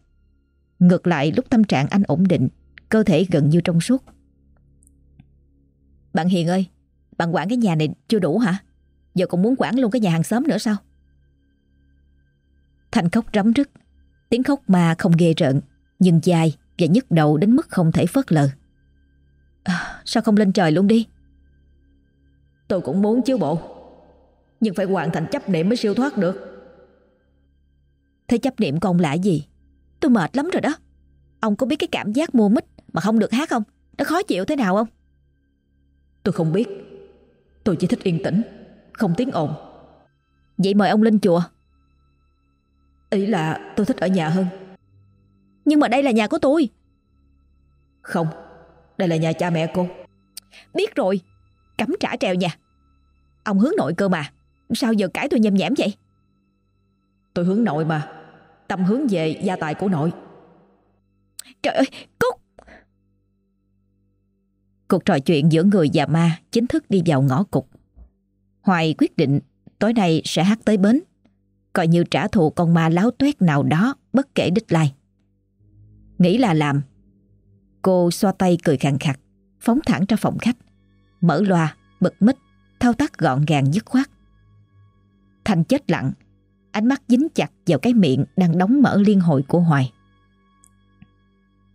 Ngược lại lúc tâm trạng anh ổn định, cơ thể gần như trong suốt. Bạn Hiền ơi, bạn quản cái nhà này chưa đủ hả? Giờ còn muốn quản luôn cái nhà hàng xóm nữa sao? Thanh khóc rắm rứt, tiếng khóc ma không ghê rợn, nhưng dài và nhức đầu đến mức không thể phớt lờ. À, sao không lên trời luôn đi? Tôi cũng muốn chứ bộ, nhưng phải hoàn thành chấp niệm mới siêu thoát được. Thế chấp niệm của ông là gì? Tôi mệt lắm rồi đó. Ông có biết cái cảm giác mua mít mà không được hát không? Nó khó chịu thế nào không? Tôi không biết. Tôi chỉ thích yên tĩnh, không tiếng ồn. Vậy mời ông lên chùa. Ý là tôi thích ở nhà hơn. Nhưng mà đây là nhà của tôi. Không, đây là nhà cha mẹ cô. Biết rồi, cắm trả trèo nhà. Ông hướng nội cơ mà, sao giờ cãi tôi nhầm nhảm vậy? Tôi hướng nội mà, tâm hướng về gia tài của nội. Trời ơi, Cúc! Cuộc trò chuyện giữa người và ma chính thức đi vào ngõ cục. Hoài quyết định tối nay sẽ hát tới bến, coi như trả thù con ma láo tuét nào đó bất kể đích lai. Nghĩ là làm. Cô xoa tay cười khàn khặt, phóng thẳng ra phòng khách, mở loa, bật mít, thao tác gọn gàng dứt khoát. Thành chết lặng, ánh mắt dính chặt vào cái miệng đang đóng mở liên hồi của Hoài.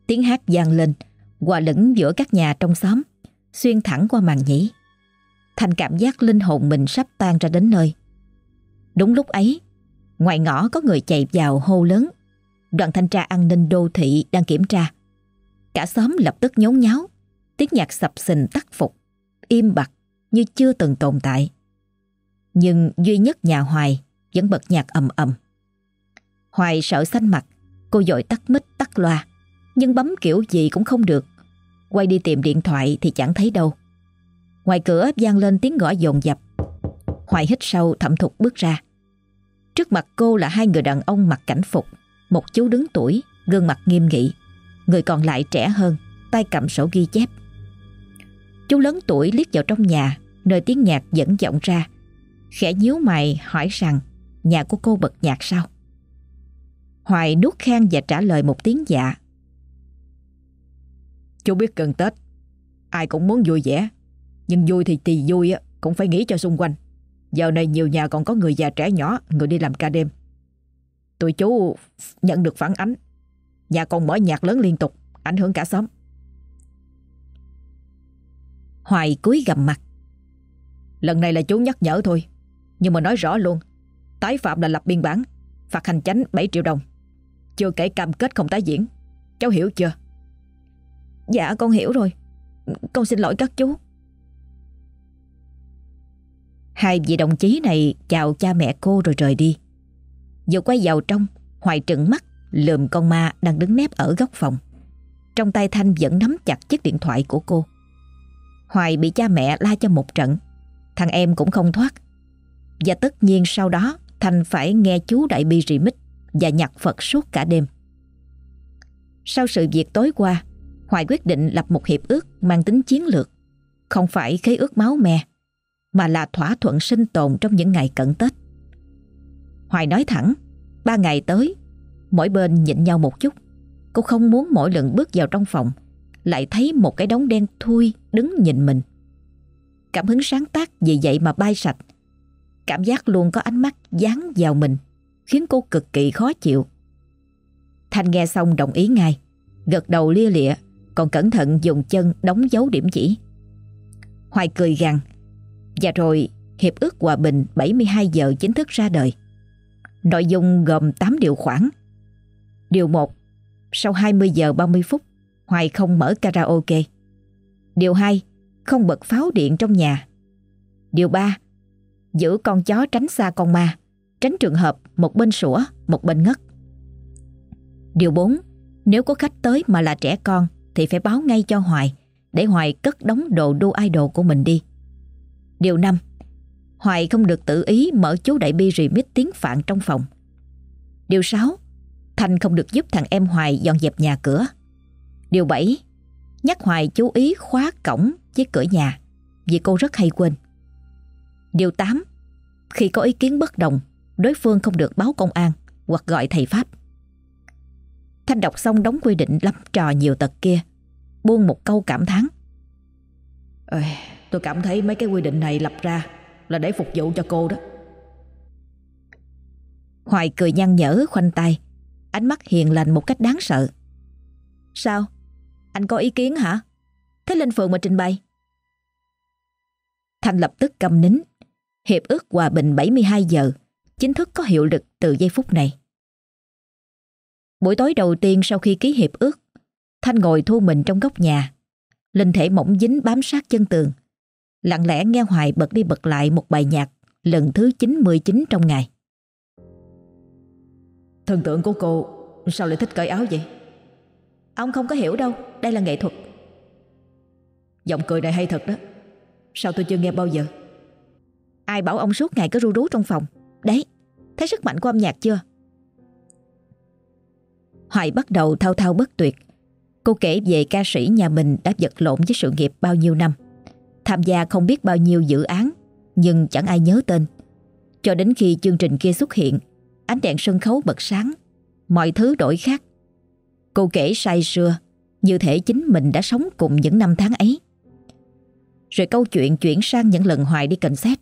Tiếng hát vang lên, hòa lẫn giữa các nhà trong xóm, xuyên thẳng qua màn nhĩ. Thành cảm giác linh hồn mình sắp tan ra đến nơi. Đúng lúc ấy, ngoài ngõ có người chạy vào hô lớn. Đoàn thanh tra an ninh đô thị đang kiểm tra. Cả xóm lập tức nhốn nháo, tiếng nhạc sập sình tắt phục, im bặt như chưa từng tồn tại. Nhưng duy nhất nhà Hoài vẫn bật nhạc ầm ầm. Hoài sợ xanh mặt, cô dội tắt mít tắt loa, nhưng bấm kiểu gì cũng không được. Quay đi tìm điện thoại thì chẳng thấy đâu. Ngoài cửa vang lên tiếng gõ dồn dập. Hoài hít sâu thẩm thục bước ra. Trước mặt cô là hai người đàn ông mặc cảnh phục. Một chú đứng tuổi, gương mặt nghiêm nghị. Người còn lại trẻ hơn, tay cầm sổ ghi chép. Chú lớn tuổi liếc vào trong nhà, nơi tiếng nhạc dẫn vọng ra. Khẽ nhíu mày hỏi rằng nhà của cô bật nhạc sao? Hoài nuốt khan và trả lời một tiếng dạ. Chú biết gần Tết Ai cũng muốn vui vẻ nhưng vui thì thì vui á, Cũng phải nghĩ cho xung quanh. Giờ này nhiều nhà còn có người già trẻ nhỏ, Người đi làm ca đêm. Tụi chú nhận được phản ánh. Nhà còn mở nhạc lớn liên tục, Ảnh hưởng cả xóm. Hoài cúi gầm mặt. Lần này là chú nhắc nhở thôi, Nhưng mà nói rõ luôn. Tái phạm là lập biên bản, Phạt hành chánh 7 triệu đồng. Chưa kể cam kết không tái diễn. Cháu hiểu chưa? Dạ con hiểu rồi. Con xin lỗi các chú. Hai vị đồng chí này chào cha mẹ cô rồi rời đi. Vừa quay vào trong, Hoài trừng mắt, lườm con ma đang đứng nép ở góc phòng. Trong tay Thanh vẫn nắm chặt chiếc điện thoại của cô. Hoài bị cha mẹ la cho một trận. Thằng em cũng không thoát. Và tất nhiên sau đó, Thanh phải nghe chú Đại Bi remix Và nhặt Phật suốt cả đêm. Sau sự việc tối qua, Hoài quyết định lập một hiệp ước Mang tính chiến lược, Không phải khế ước máu me. Mà là thỏa thuận sinh tồn trong những ngày cận Tết. Hoài nói thẳng, Ba ngày tới, Mỗi bên nhịn nhau một chút. Cô không muốn mỗi lần bước vào trong phòng, Lại thấy một cái đống đen thui Đứng nhìn mình. Cảm hứng sáng tác vì vậy mà bay sạch. Cảm giác luôn có ánh mắt dán vào mình, Khiến cô cực kỳ khó chịu. Thanh nghe xong đồng ý ngay, Gật đầu lia lịa, Còn cẩn thận dùng chân đóng dấu điểm chỉ. Hoài cười gằn và rồi, Hiệp ước Hòa Bình 72 giờ chính thức ra đời. Nội dung gồm 8 điều khoản. Điều 1 Sau 20 giờ 30 phút, Hoài không mở karaoke. Điều 2 Không bật pháo điện trong nhà. Điều 3 Giữ con chó tránh xa con ma, Tránh trường hợp một bên sủa, Một bên ngất. Điều 4 Nếu có khách tới mà là trẻ con Thì phải báo ngay cho Hoài, Để Hoài cất đóng đồ đu idol của mình đi. Điều 5 Hoài không được tự ý mở chú đại bi remix tiếng phạn trong phòng. Điều 6 Thành không được giúp thằng em Hoài dọn dẹp nhà cửa. Điều 7 Nhắc Hoài chú ý khóa cổng với cửa nhà, Vì cô rất hay quên. Điều 8 Khi có ý kiến bất đồng, Đối phương không được báo công an Hoặc gọi thầy Pháp. Thanh đọc xong đóng quy định lắm trò nhiều tật kia, Buông một câu cảm thán. Ơi Tôi cảm thấy mấy cái quy định này lập ra Là để phục vụ cho cô đó Hoài cười nhăn nhở khoanh tay Ánh mắt hiền lành một cách đáng sợ Sao? Anh có ý kiến hả? Thế lên phường mà trình bày Thanh lập tức cầm nín Hiệp ước Hòa Bình 72 giờ chính thức có hiệu lực từ giây phút này. Buổi tối đầu tiên sau khi ký hiệp ước, Thanh ngồi thu mình trong góc nhà. Linh thể mỏng dính bám sát chân tường. Lặng lẽ nghe Hoài bật đi bật lại một bài nhạc lần thứ 99 trong ngày. Thần tượng của cô sao lại thích cởi áo vậy? Ông không có hiểu đâu, đây là nghệ thuật. Giọng cười này hay thật đó. Sao tôi chưa nghe bao giờ? Ai bảo ông suốt ngày cứ ru rú trong phòng Đấy Thấy sức mạnh của âm nhạc chưa Hoài bắt đầu thao thao bất tuyệt Cô kể về ca sĩ nhà mình đã vật lộn với sự nghiệp bao nhiêu năm Tham gia không biết bao nhiêu dự án, Nhưng chẳng ai nhớ tên. Cho đến khi chương trình kia xuất hiện, Ánh đèn sân khấu bật sáng, Mọi thứ đổi khác. Cô kể say sưa Như thể chính mình đã sống cùng những năm tháng ấy. Rồi câu chuyện chuyển sang những lần Hoài đi cảnh xét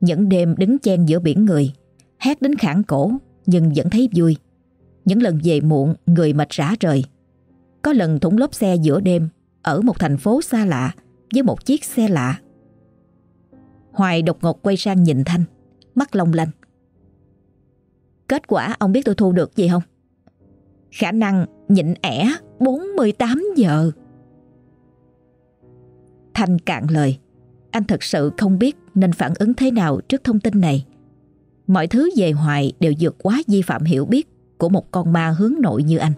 những đêm đứng chen giữa biển người, Hét đến khản cổ, Nhưng vẫn thấy vui. Những lần về muộn, người mệt rã rời. Có lần thủng lốp xe giữa đêm, Ở một thành phố xa lạ với một chiếc xe lạ Hoài đột ngột quay sang nhìn Thanh, Mắt long lanh Kết quả ông biết tôi thu được gì không? Khả năng nhịn ẻ 48 giờ Thanh cạn lời Anh thật sự không biết nên phản ứng thế nào trước thông tin này. Mọi thứ về hoài đều vượt quá di phạm hiểu biết của một con ma hướng nội như anh.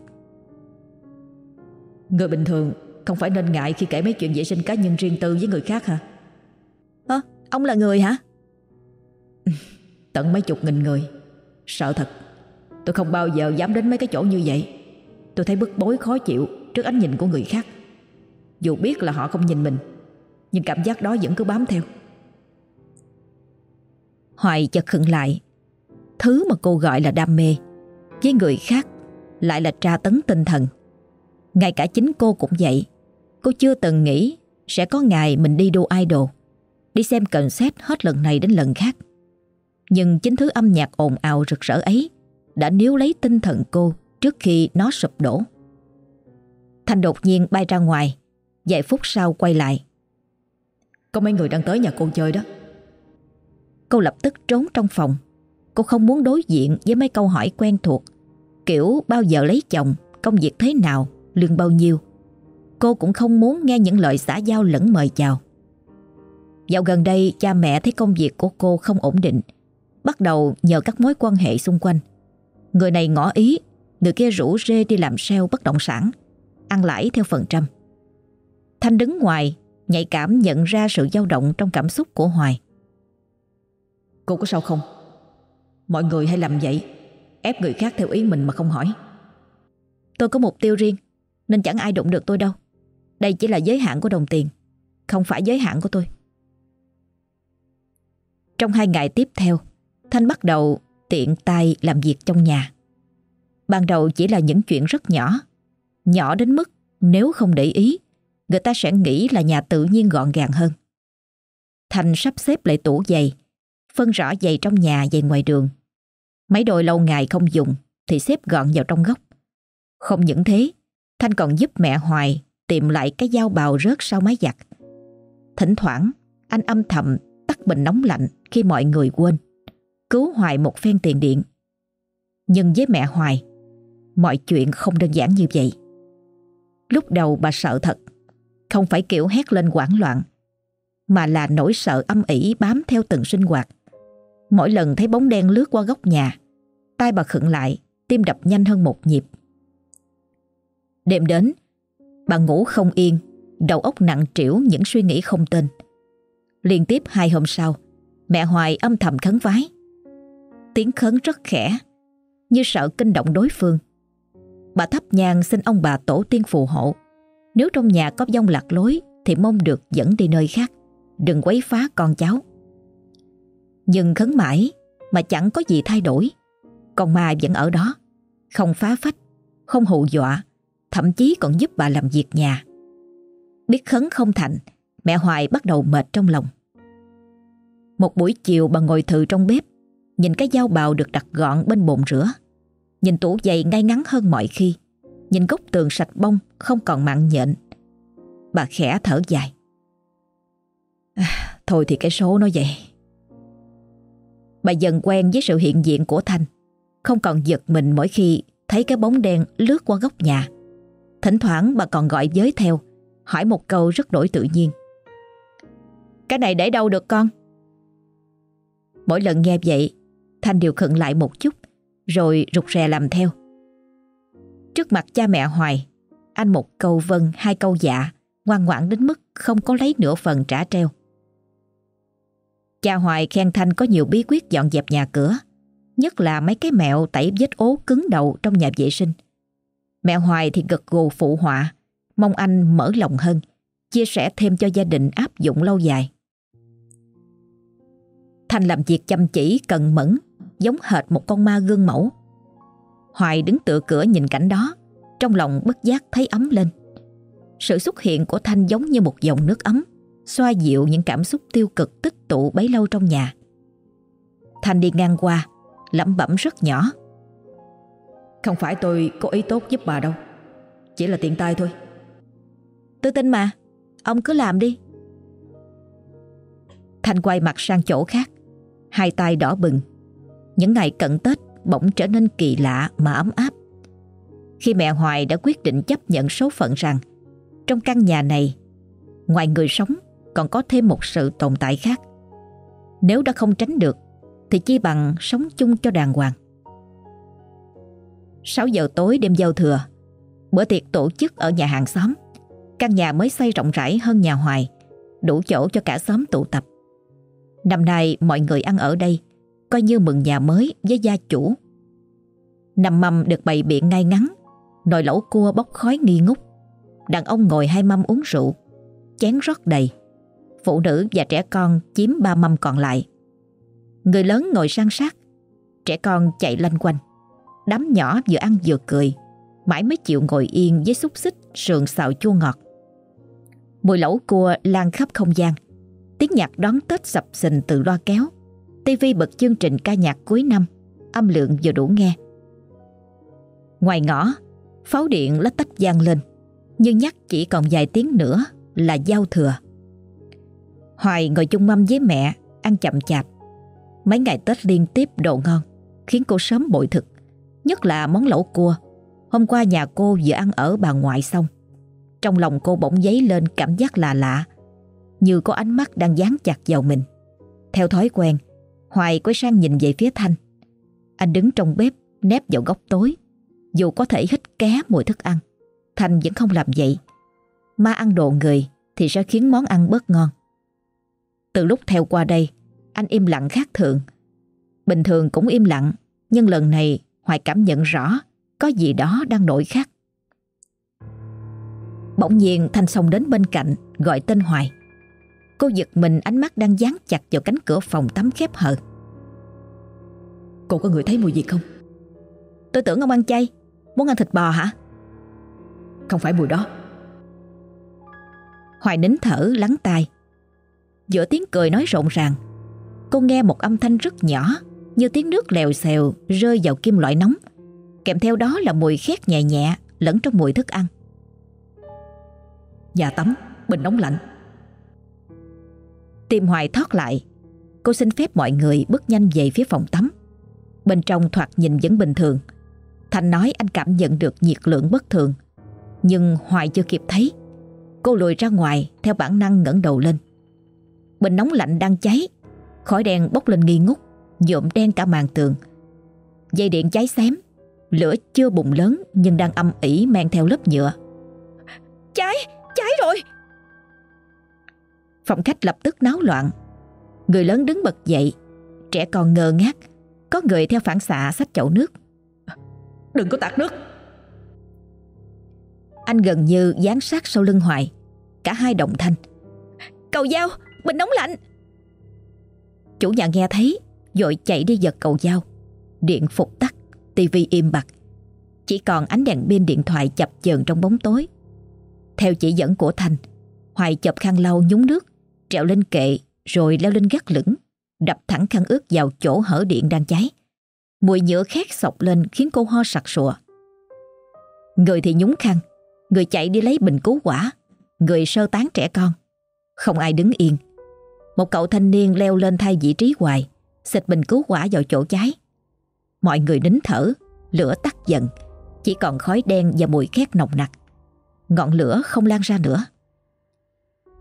Người bình thường không phải nên ngại khi kể mấy chuyện vệ sinh cá nhân riêng tư với người khác hả? Ơ, ông là người hả? Tận mấy chục nghìn người. Sợ thật. Tôi không bao giờ dám đến mấy cái chỗ như vậy. Tôi thấy bức bối khó chịu trước ánh nhìn của người khác. Dù biết là họ không nhìn mình, nhưng cảm giác đó vẫn cứ bám theo. Hoài chợt khựng lại Thứ mà cô gọi là đam mê Với người khác Lại là tra tấn tinh thần Ngay cả chính cô cũng vậy Cô chưa từng nghĩ sẽ có ngày mình đi đua idol, đi xem concert hết lần này đến lần khác. Nhưng chính thứ âm nhạc ồn ào rực rỡ ấy đã níu lấy tinh thần cô trước khi nó sụp đổ. Thanh đột nhiên bay ra ngoài, vài phút sau quay lại. Có mấy người đang tới nhà cô chơi đó. Cô lập tức trốn trong phòng. Cô không muốn đối diện với mấy câu hỏi quen thuộc, kiểu bao giờ lấy chồng, công việc thế nào, lương bao nhiêu. Cô cũng không muốn nghe những lời xã giao lẫn mời chào. Dạo gần đây cha mẹ thấy công việc của cô không ổn định, bắt đầu nhờ các mối quan hệ xung quanh. Người này ngỏ ý, người kia rủ rê đi làm sale bất động sản, ăn lãi theo phần trăm. Thanh đứng ngoài, nhạy cảm nhận ra sự dao động trong cảm xúc của Hoài. Cô có sao không? Mọi người hay làm vậy, ép người khác theo ý mình mà không hỏi. Tôi có mục tiêu riêng, nên chẳng ai đụng được tôi đâu. Đây chỉ là giới hạn của đồng tiền, không phải giới hạn của tôi. Trong hai ngày tiếp theo, Thanh bắt đầu tiện tay làm việc trong nhà. Ban đầu chỉ là những chuyện rất nhỏ, nhỏ đến mức nếu không để ý, người ta sẽ nghĩ là nhà tự nhiên gọn gàng hơn. Thanh sắp xếp lại tủ giày, phân rõ giày trong nhà giày ngoài đường. Mấy đôi lâu ngày không dùng thì xếp gọn vào trong góc. Không những thế, Thanh còn giúp mẹ Hoài tìm lại cái dao bào rớt sau máy giặt. Thỉnh thoảng, anh âm thầm tắt bình nóng lạnh khi mọi người quên. Cứu Hoài một phen tiền điện. Nhưng với mẹ Hoài, mọi chuyện không đơn giản như vậy. Lúc đầu bà sợ thật, không phải kiểu hét lên hoảng loạn, mà là nỗi sợ âm ỉ bám theo từng sinh hoạt. Mỗi lần thấy bóng đen lướt qua góc nhà, tay bà khựng lại, tim đập nhanh hơn một nhịp. Đêm đến, bà ngủ không yên, đầu óc nặng trĩu những suy nghĩ không tên. Liên tiếp hai hôm sau, mẹ Hoài âm thầm khấn vái. Tiếng khấn rất khẽ, như sợ kinh động đối phương. Bà thắp nhang xin ông bà tổ tiên phù hộ. Nếu trong nhà có dông lạc lối thì mong được dẫn đi nơi khác, đừng quấy phá con cháu. Nhưng khấn mãi mà chẳng có gì thay đổi. Con ma vẫn ở đó, không phá phách, không hù dọa, thậm chí còn giúp bà làm việc nhà. Biết khấn không thành, mẹ Hoài bắt đầu mệt trong lòng. Một buổi chiều bà ngồi thừ trong bếp, nhìn cái dao bào được đặt gọn bên bồn rửa. Nhìn tủ giày ngay ngắn hơn mọi khi, nhìn góc tường sạch bông không còn mặn nhện. Bà khẽ thở dài. À, thôi thì cái số nó vậy. Bà dần quen với sự hiện diện của Thanh, không còn giật mình mỗi khi thấy cái bóng đen lướt qua góc nhà. Thỉnh thoảng bà còn gọi giới theo, hỏi một câu rất đổi tự nhiên. Cái này để đâu được con? Mỗi lần nghe vậy, Thanh đều khựng lại một chút, rồi rụt rè làm theo. Trước mặt cha mẹ Hoài, anh một câu vâng hai câu dạ, ngoan ngoãn đến mức không có lấy nửa phần trả treo. Cha Hoài khen Thanh có nhiều bí quyết dọn dẹp nhà cửa, nhất là mấy cái mẹo tẩy vết ố cứng đầu trong nhà vệ sinh. Mẹ Hoài thì gật gù phụ họa, mong anh mở lòng hơn, chia sẻ thêm cho gia đình áp dụng lâu dài. Thanh làm việc chăm chỉ, cần mẫn, giống hệt một con ma gương mẫu. Hoài đứng tựa cửa nhìn cảnh đó, trong lòng bất giác thấy ấm lên. Sự xuất hiện của Thanh giống như một dòng nước ấm, xoa dịu những cảm xúc tiêu cực tích tụ bấy lâu trong nhà. Thanh đi ngang qua, lẩm bẩm rất nhỏ. Không phải tôi có ý tốt giúp bà đâu, chỉ là tiện tay thôi. Tôi tin mà, ông cứ làm đi. Thanh quay mặt sang chỗ khác, hai tay đỏ bừng. Những ngày cận Tết bỗng trở nên kỳ lạ mà ấm áp. Khi mẹ Hoài đã quyết định chấp nhận số phận rằng trong căn nhà này, ngoài người sống còn có thêm một sự tồn tại khác. Nếu đã không tránh được, thì chi bằng sống chung cho đàng hoàng. 6 giờ tối đêm giao thừa, bữa tiệc tổ chức ở nhà hàng xóm. Căn nhà mới xây rộng rãi hơn nhà Hoài, đủ chỗ cho cả xóm tụ tập. Năm nay mọi người ăn ở đây, coi như mừng nhà mới với gia chủ. Nằm mâm được bày biện ngay ngắn, nồi lẩu cua bốc khói nghi ngút. Đàn ông ngồi hai mâm uống rượu, chén rót đầy. Phụ nữ và trẻ con chiếm ba mâm còn lại. Người lớn ngồi sang sát, trẻ con chạy lanh quanh. Đám nhỏ vừa ăn vừa cười, mãi mới chịu ngồi yên với xúc xích sườn xào chua ngọt. Mùi lẩu cua lan khắp không gian Tiếng nhạc đón Tết sập sình từ loa kéo tivi bật chương trình ca nhạc cuối năm Âm lượng vừa đủ nghe. Ngoài ngõ Pháo điện lách tách gian lên Nhưng nhắc chỉ còn vài tiếng nữa Là giao thừa. Hoài ngồi chung mâm với mẹ Ăn chậm chạp. Mấy ngày Tết liên tiếp đồ ngon Khiến cô sớm bội thực. Nhất là món lẩu cua. Hôm qua nhà cô vừa ăn ở bà ngoại xong. Trong lòng cô bỗng dấy lên cảm giác lạ lạ, Như có ánh mắt đang dán chặt vào mình. Theo thói quen, Hoài quay sang nhìn về phía Thanh. Anh đứng trong bếp, nép vào góc tối. Dù có thể hít ké mùi thức ăn, Thanh vẫn không làm vậy. Ma ăn đồ người Thì sẽ khiến món ăn bớt ngon. Từ lúc theo qua đây, Anh im lặng khác thường. Bình thường cũng im lặng, Nhưng lần này Hoài cảm nhận rõ Có gì đó đang đổi khác Bỗng nhiên Thanh sông đến bên cạnh, Gọi tên Hoài. Cô giật mình ánh mắt đang dán chặt vào cánh cửa phòng tắm khép hờ. Cô có người thấy mùi gì không? Tôi tưởng ông ăn chay, Muốn ăn thịt bò hả? Không phải mùi đó. Hoài nín thở, lắng tai. Giữa tiếng cười nói rộn ràng, Cô nghe một âm thanh rất nhỏ như tiếng nước lèo xèo rơi vào kim loại nóng. Kèm theo đó là mùi khét nhẹ nhẹ Lẫn trong mùi thức ăn. Nhà tắm, bình nóng lạnh. Tim Hoài thoát lại. Cô xin phép mọi người bước nhanh về phía phòng tắm. Bên trong thoạt nhìn vẫn bình thường. Thành nói anh cảm nhận được nhiệt lượng bất thường. Nhưng Hoài chưa kịp thấy. Cô lùi ra ngoài Theo bản năng ngẩng đầu lên. Bình nóng lạnh đang cháy. Khói đen bốc lên nghi ngút. Dộm đen cả màn tường. Dây điện cháy xém Lửa chưa bùng lớn nhưng đang âm ỉ men theo lớp nhựa. Cháy, cháy rồi. Phòng khách lập tức náo loạn. Người lớn đứng bật dậy Trẻ con ngơ ngác Có người theo phản xạ xách chậu nước. Đừng có tạt nước. Anh gần như dán sát sau lưng Hoài Cả hai đồng thanh. Cầu dao, bình nóng lạnh. Chủ nhà nghe thấy Dội chạy đi giật cầu dao. Điện phục tắt, tivi im bặt. Chỉ còn ánh đèn pin điện thoại chập chờn trong bóng tối. Theo chỉ dẫn của Thành, Hoài chập khăn lau nhúng nước, Trèo lên kệ, Rồi leo lên gác lửng, Đập thẳng khăn ướt vào chỗ hở điện đang cháy. Mùi nhựa khét sọc lên Khiến cô ho sặc sụa. Người thì nhúng khăn, Người chạy đi lấy bình cứu quả Người sơ tán trẻ con. Không ai đứng yên. Một cậu thanh niên leo lên thay vị trí hoài. Xịt bình cứu quả vào chỗ cháy. Mọi người nín thở Lửa tắt dần Chỉ còn khói đen và mùi khét nồng nặc. Ngọn lửa không lan ra nữa.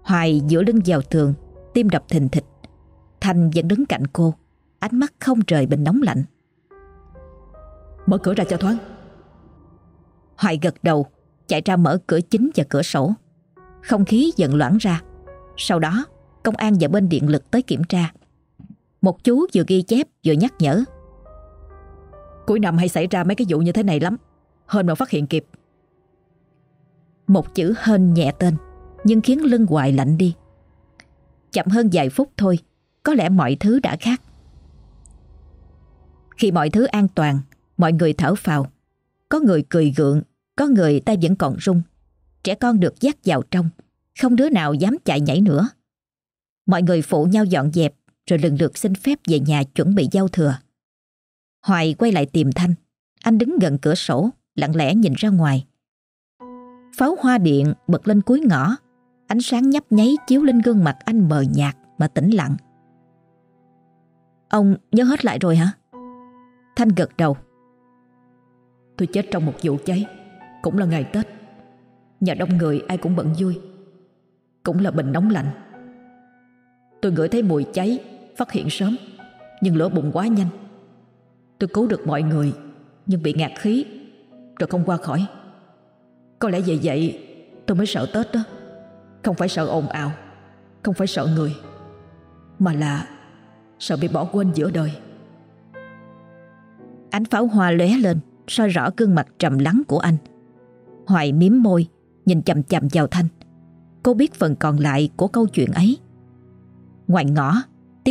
Hoài giữa lưng vào tường Tim đập thình thịch. Thanh vẫn đứng cạnh cô Ánh mắt không rời bình nóng lạnh. Mở cửa ra cho thoáng. Hoài gật đầu Chạy ra mở cửa chính và cửa sổ. Không khí dần loãng ra. Sau đó công an và bên điện lực tới kiểm tra Một chú vừa ghi chép vừa nhắc nhở. Cuối năm hay xảy ra mấy cái vụ như thế này lắm. Hên mà phát hiện kịp. Một chữ hên nhẹ tên Nhưng khiến lưng hoài lạnh đi. Chậm hơn vài phút thôi Có lẽ mọi thứ đã khác. Khi mọi thứ an toàn Mọi người thở phào. Có người cười gượng Có người tay vẫn còn run. Trẻ con được dắt vào trong Không đứa nào dám chạy nhảy nữa. Mọi người phụ nhau dọn dẹp rồi lần lượt xin phép về nhà chuẩn bị giao thừa. Hoài quay lại tìm Thanh. Anh đứng gần cửa sổ, Lặng lẽ nhìn ra ngoài. Pháo hoa điện bật lên cuối ngõ. Ánh sáng nhấp nháy chiếu lên gương mặt anh mờ nhạt mà tĩnh lặng. Ông nhớ hết lại rồi hả? Thanh gật đầu. Tôi chết trong một vụ cháy. Cũng là ngày Tết. Nhà đông người ai cũng bận vui. Cũng là bình nóng lạnh. Tôi ngửi thấy mùi cháy Phát hiện sớm, Nhưng lửa bùng quá nhanh. Tôi cứu được mọi người, Nhưng bị ngạt khí, Rồi không qua khỏi. Có lẽ vì vậy, tôi mới sợ Tết đó. Không phải sợ ồn ào, Không phải sợ người, Mà là sợ bị bỏ quên giữa đời. Ánh pháo hoa lóe lên, soi rõ gương mặt trầm lắng của anh. Hoài miếm môi, Nhìn chầm chầm vào Thanh. Cô biết phần còn lại của câu chuyện ấy. Ngoài ngõ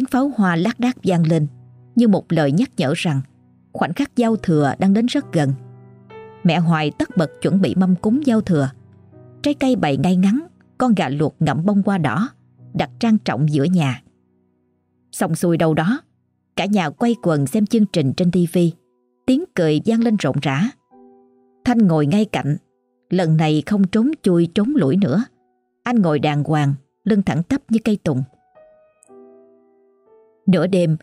Tiếng pháo hoa lác đác vang lên Như một lời nhắc nhở rằng Khoảnh khắc giao thừa đang đến rất gần Mẹ Hoài tất bật chuẩn bị mâm cúng giao thừa Trái cây bày ngay ngắn con gà luộc ngậm bông hoa đỏ đặt trang trọng giữa nhà. Xong xuôi đâu đó, cả nhà quay quần xem chương trình trên tivi, tiếng cười vang lên rộn rã. Thanh ngồi ngay cạnh, lần này không trốn chui trốn lủi nữa. Anh ngồi đàng hoàng, lưng thẳng tắp như cây tùng. Nửa đêm,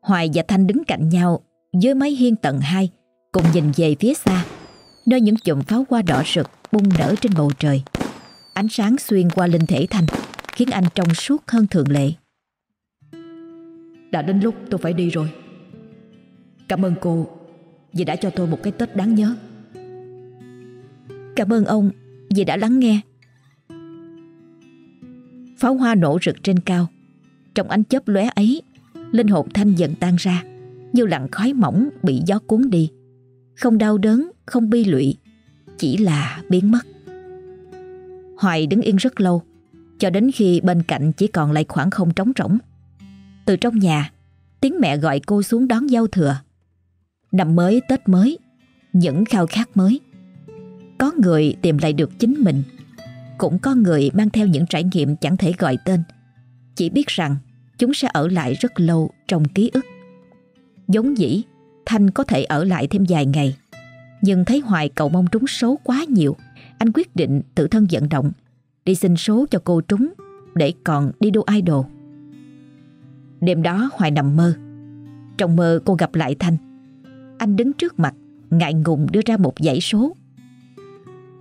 Hoài và Thanh đứng cạnh nhau dưới mái hiên tầng 2, cùng nhìn về phía xa, nơi những chùm pháo hoa đỏ rực bung nở trên bầu trời. Ánh sáng xuyên qua linh thể Thanh, khiến anh trong suốt hơn thường lệ. Đã đến lúc tôi phải đi rồi. Cảm ơn cô vì đã cho tôi một cái Tết đáng nhớ. Cảm ơn ông vì đã lắng nghe. Pháo hoa nổ rực trên cao. Trong ánh chớp lóe ấy, linh hồn Thanh dần tan ra, như lặng khói mỏng bị gió cuốn đi. Không đau đớn, không bi lụy, chỉ là biến mất. Hoài đứng yên rất lâu, cho đến khi bên cạnh chỉ còn lại khoảng không trống rỗng. Từ trong nhà, tiếng mẹ gọi cô xuống đón giao thừa. Năm mới Tết mới, những khao khát mới. Có người tìm lại được chính mình, cũng có người mang theo những trải nghiệm chẳng thể gọi tên. Chỉ biết rằng chúng sẽ ở lại rất lâu trong ký ức. Giống dĩ, Thanh có thể ở lại thêm vài ngày. Nhưng thấy Hoài cậu mong trúng số quá nhiều, anh quyết định tự thân vận động, đi xin số cho cô trúng để còn đi đua idol. Đêm đó Hoài nằm mơ. Trong mơ cô gặp lại Thanh. Anh đứng trước mặt, ngại ngùng đưa ra một dãy số.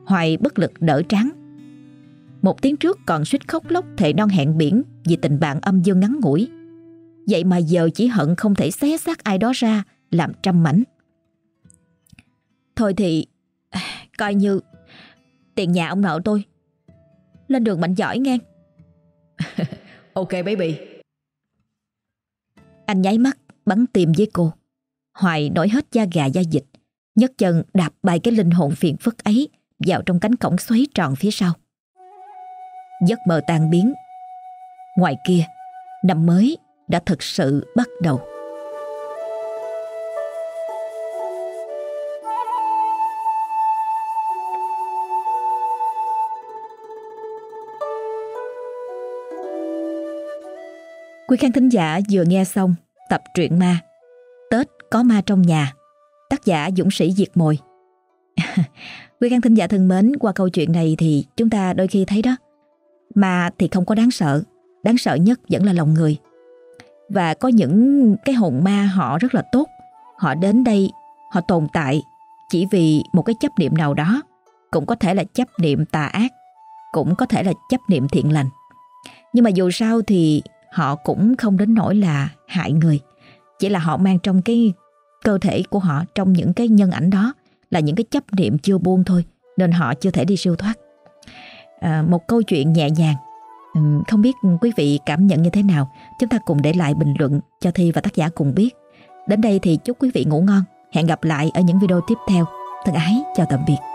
Hoài bất lực đỡ trắng. Một tiếng trước còn suýt khóc lóc thề non hẹn biển vì tình bạn âm dương ngắn ngủi. Vậy mà giờ chỉ hận không thể xé xác ai đó ra làm trăm mảnh. Thôi thì <sighs> coi như tiền nhà ông nợ tôi. Lên đường mạnh giỏi ngang. <laughs> ok baby. Anh nháy mắt bắn tim với cô. Hoài nổi hết da gà da dịch, nhấc chân đạp bay cái linh hồn phiền phức ấy vào trong cánh cổng xoáy tròn phía sau. Giấc mơ tan biến. Ngoài kia, năm mới đã thực sự bắt đầu. Quý khán thính giả vừa nghe xong tập truyện ma Tết có ma trong nhà tác giả Dũng Sĩ Diệt Mồi. <laughs> Quý khán thính giả thân mến, qua câu chuyện này thì chúng ta đôi khi thấy đó, ma thì không có đáng sợ, đáng sợ nhất vẫn là lòng người. Và có những cái hồn ma họ rất là tốt, họ đến đây, họ tồn tại chỉ vì một cái chấp niệm nào đó, cũng có thể là chấp niệm tà ác, cũng có thể là chấp niệm thiện lành. Nhưng mà dù sao thì họ cũng không đến nỗi là hại người. Chỉ là họ mang trong cái cơ thể của họ, trong những cái nhân ảnh đó là những cái chấp niệm chưa buông thôi, nên họ chưa thể đi siêu thoát. À, một câu chuyện nhẹ nhàng, không biết quý vị cảm nhận như thế nào, chúng ta cùng để lại bình luận cho Thi và tác giả cùng biết. Đến đây thì chúc quý vị ngủ ngon, hẹn gặp lại ở những video tiếp theo. Thân ái, chào tạm biệt.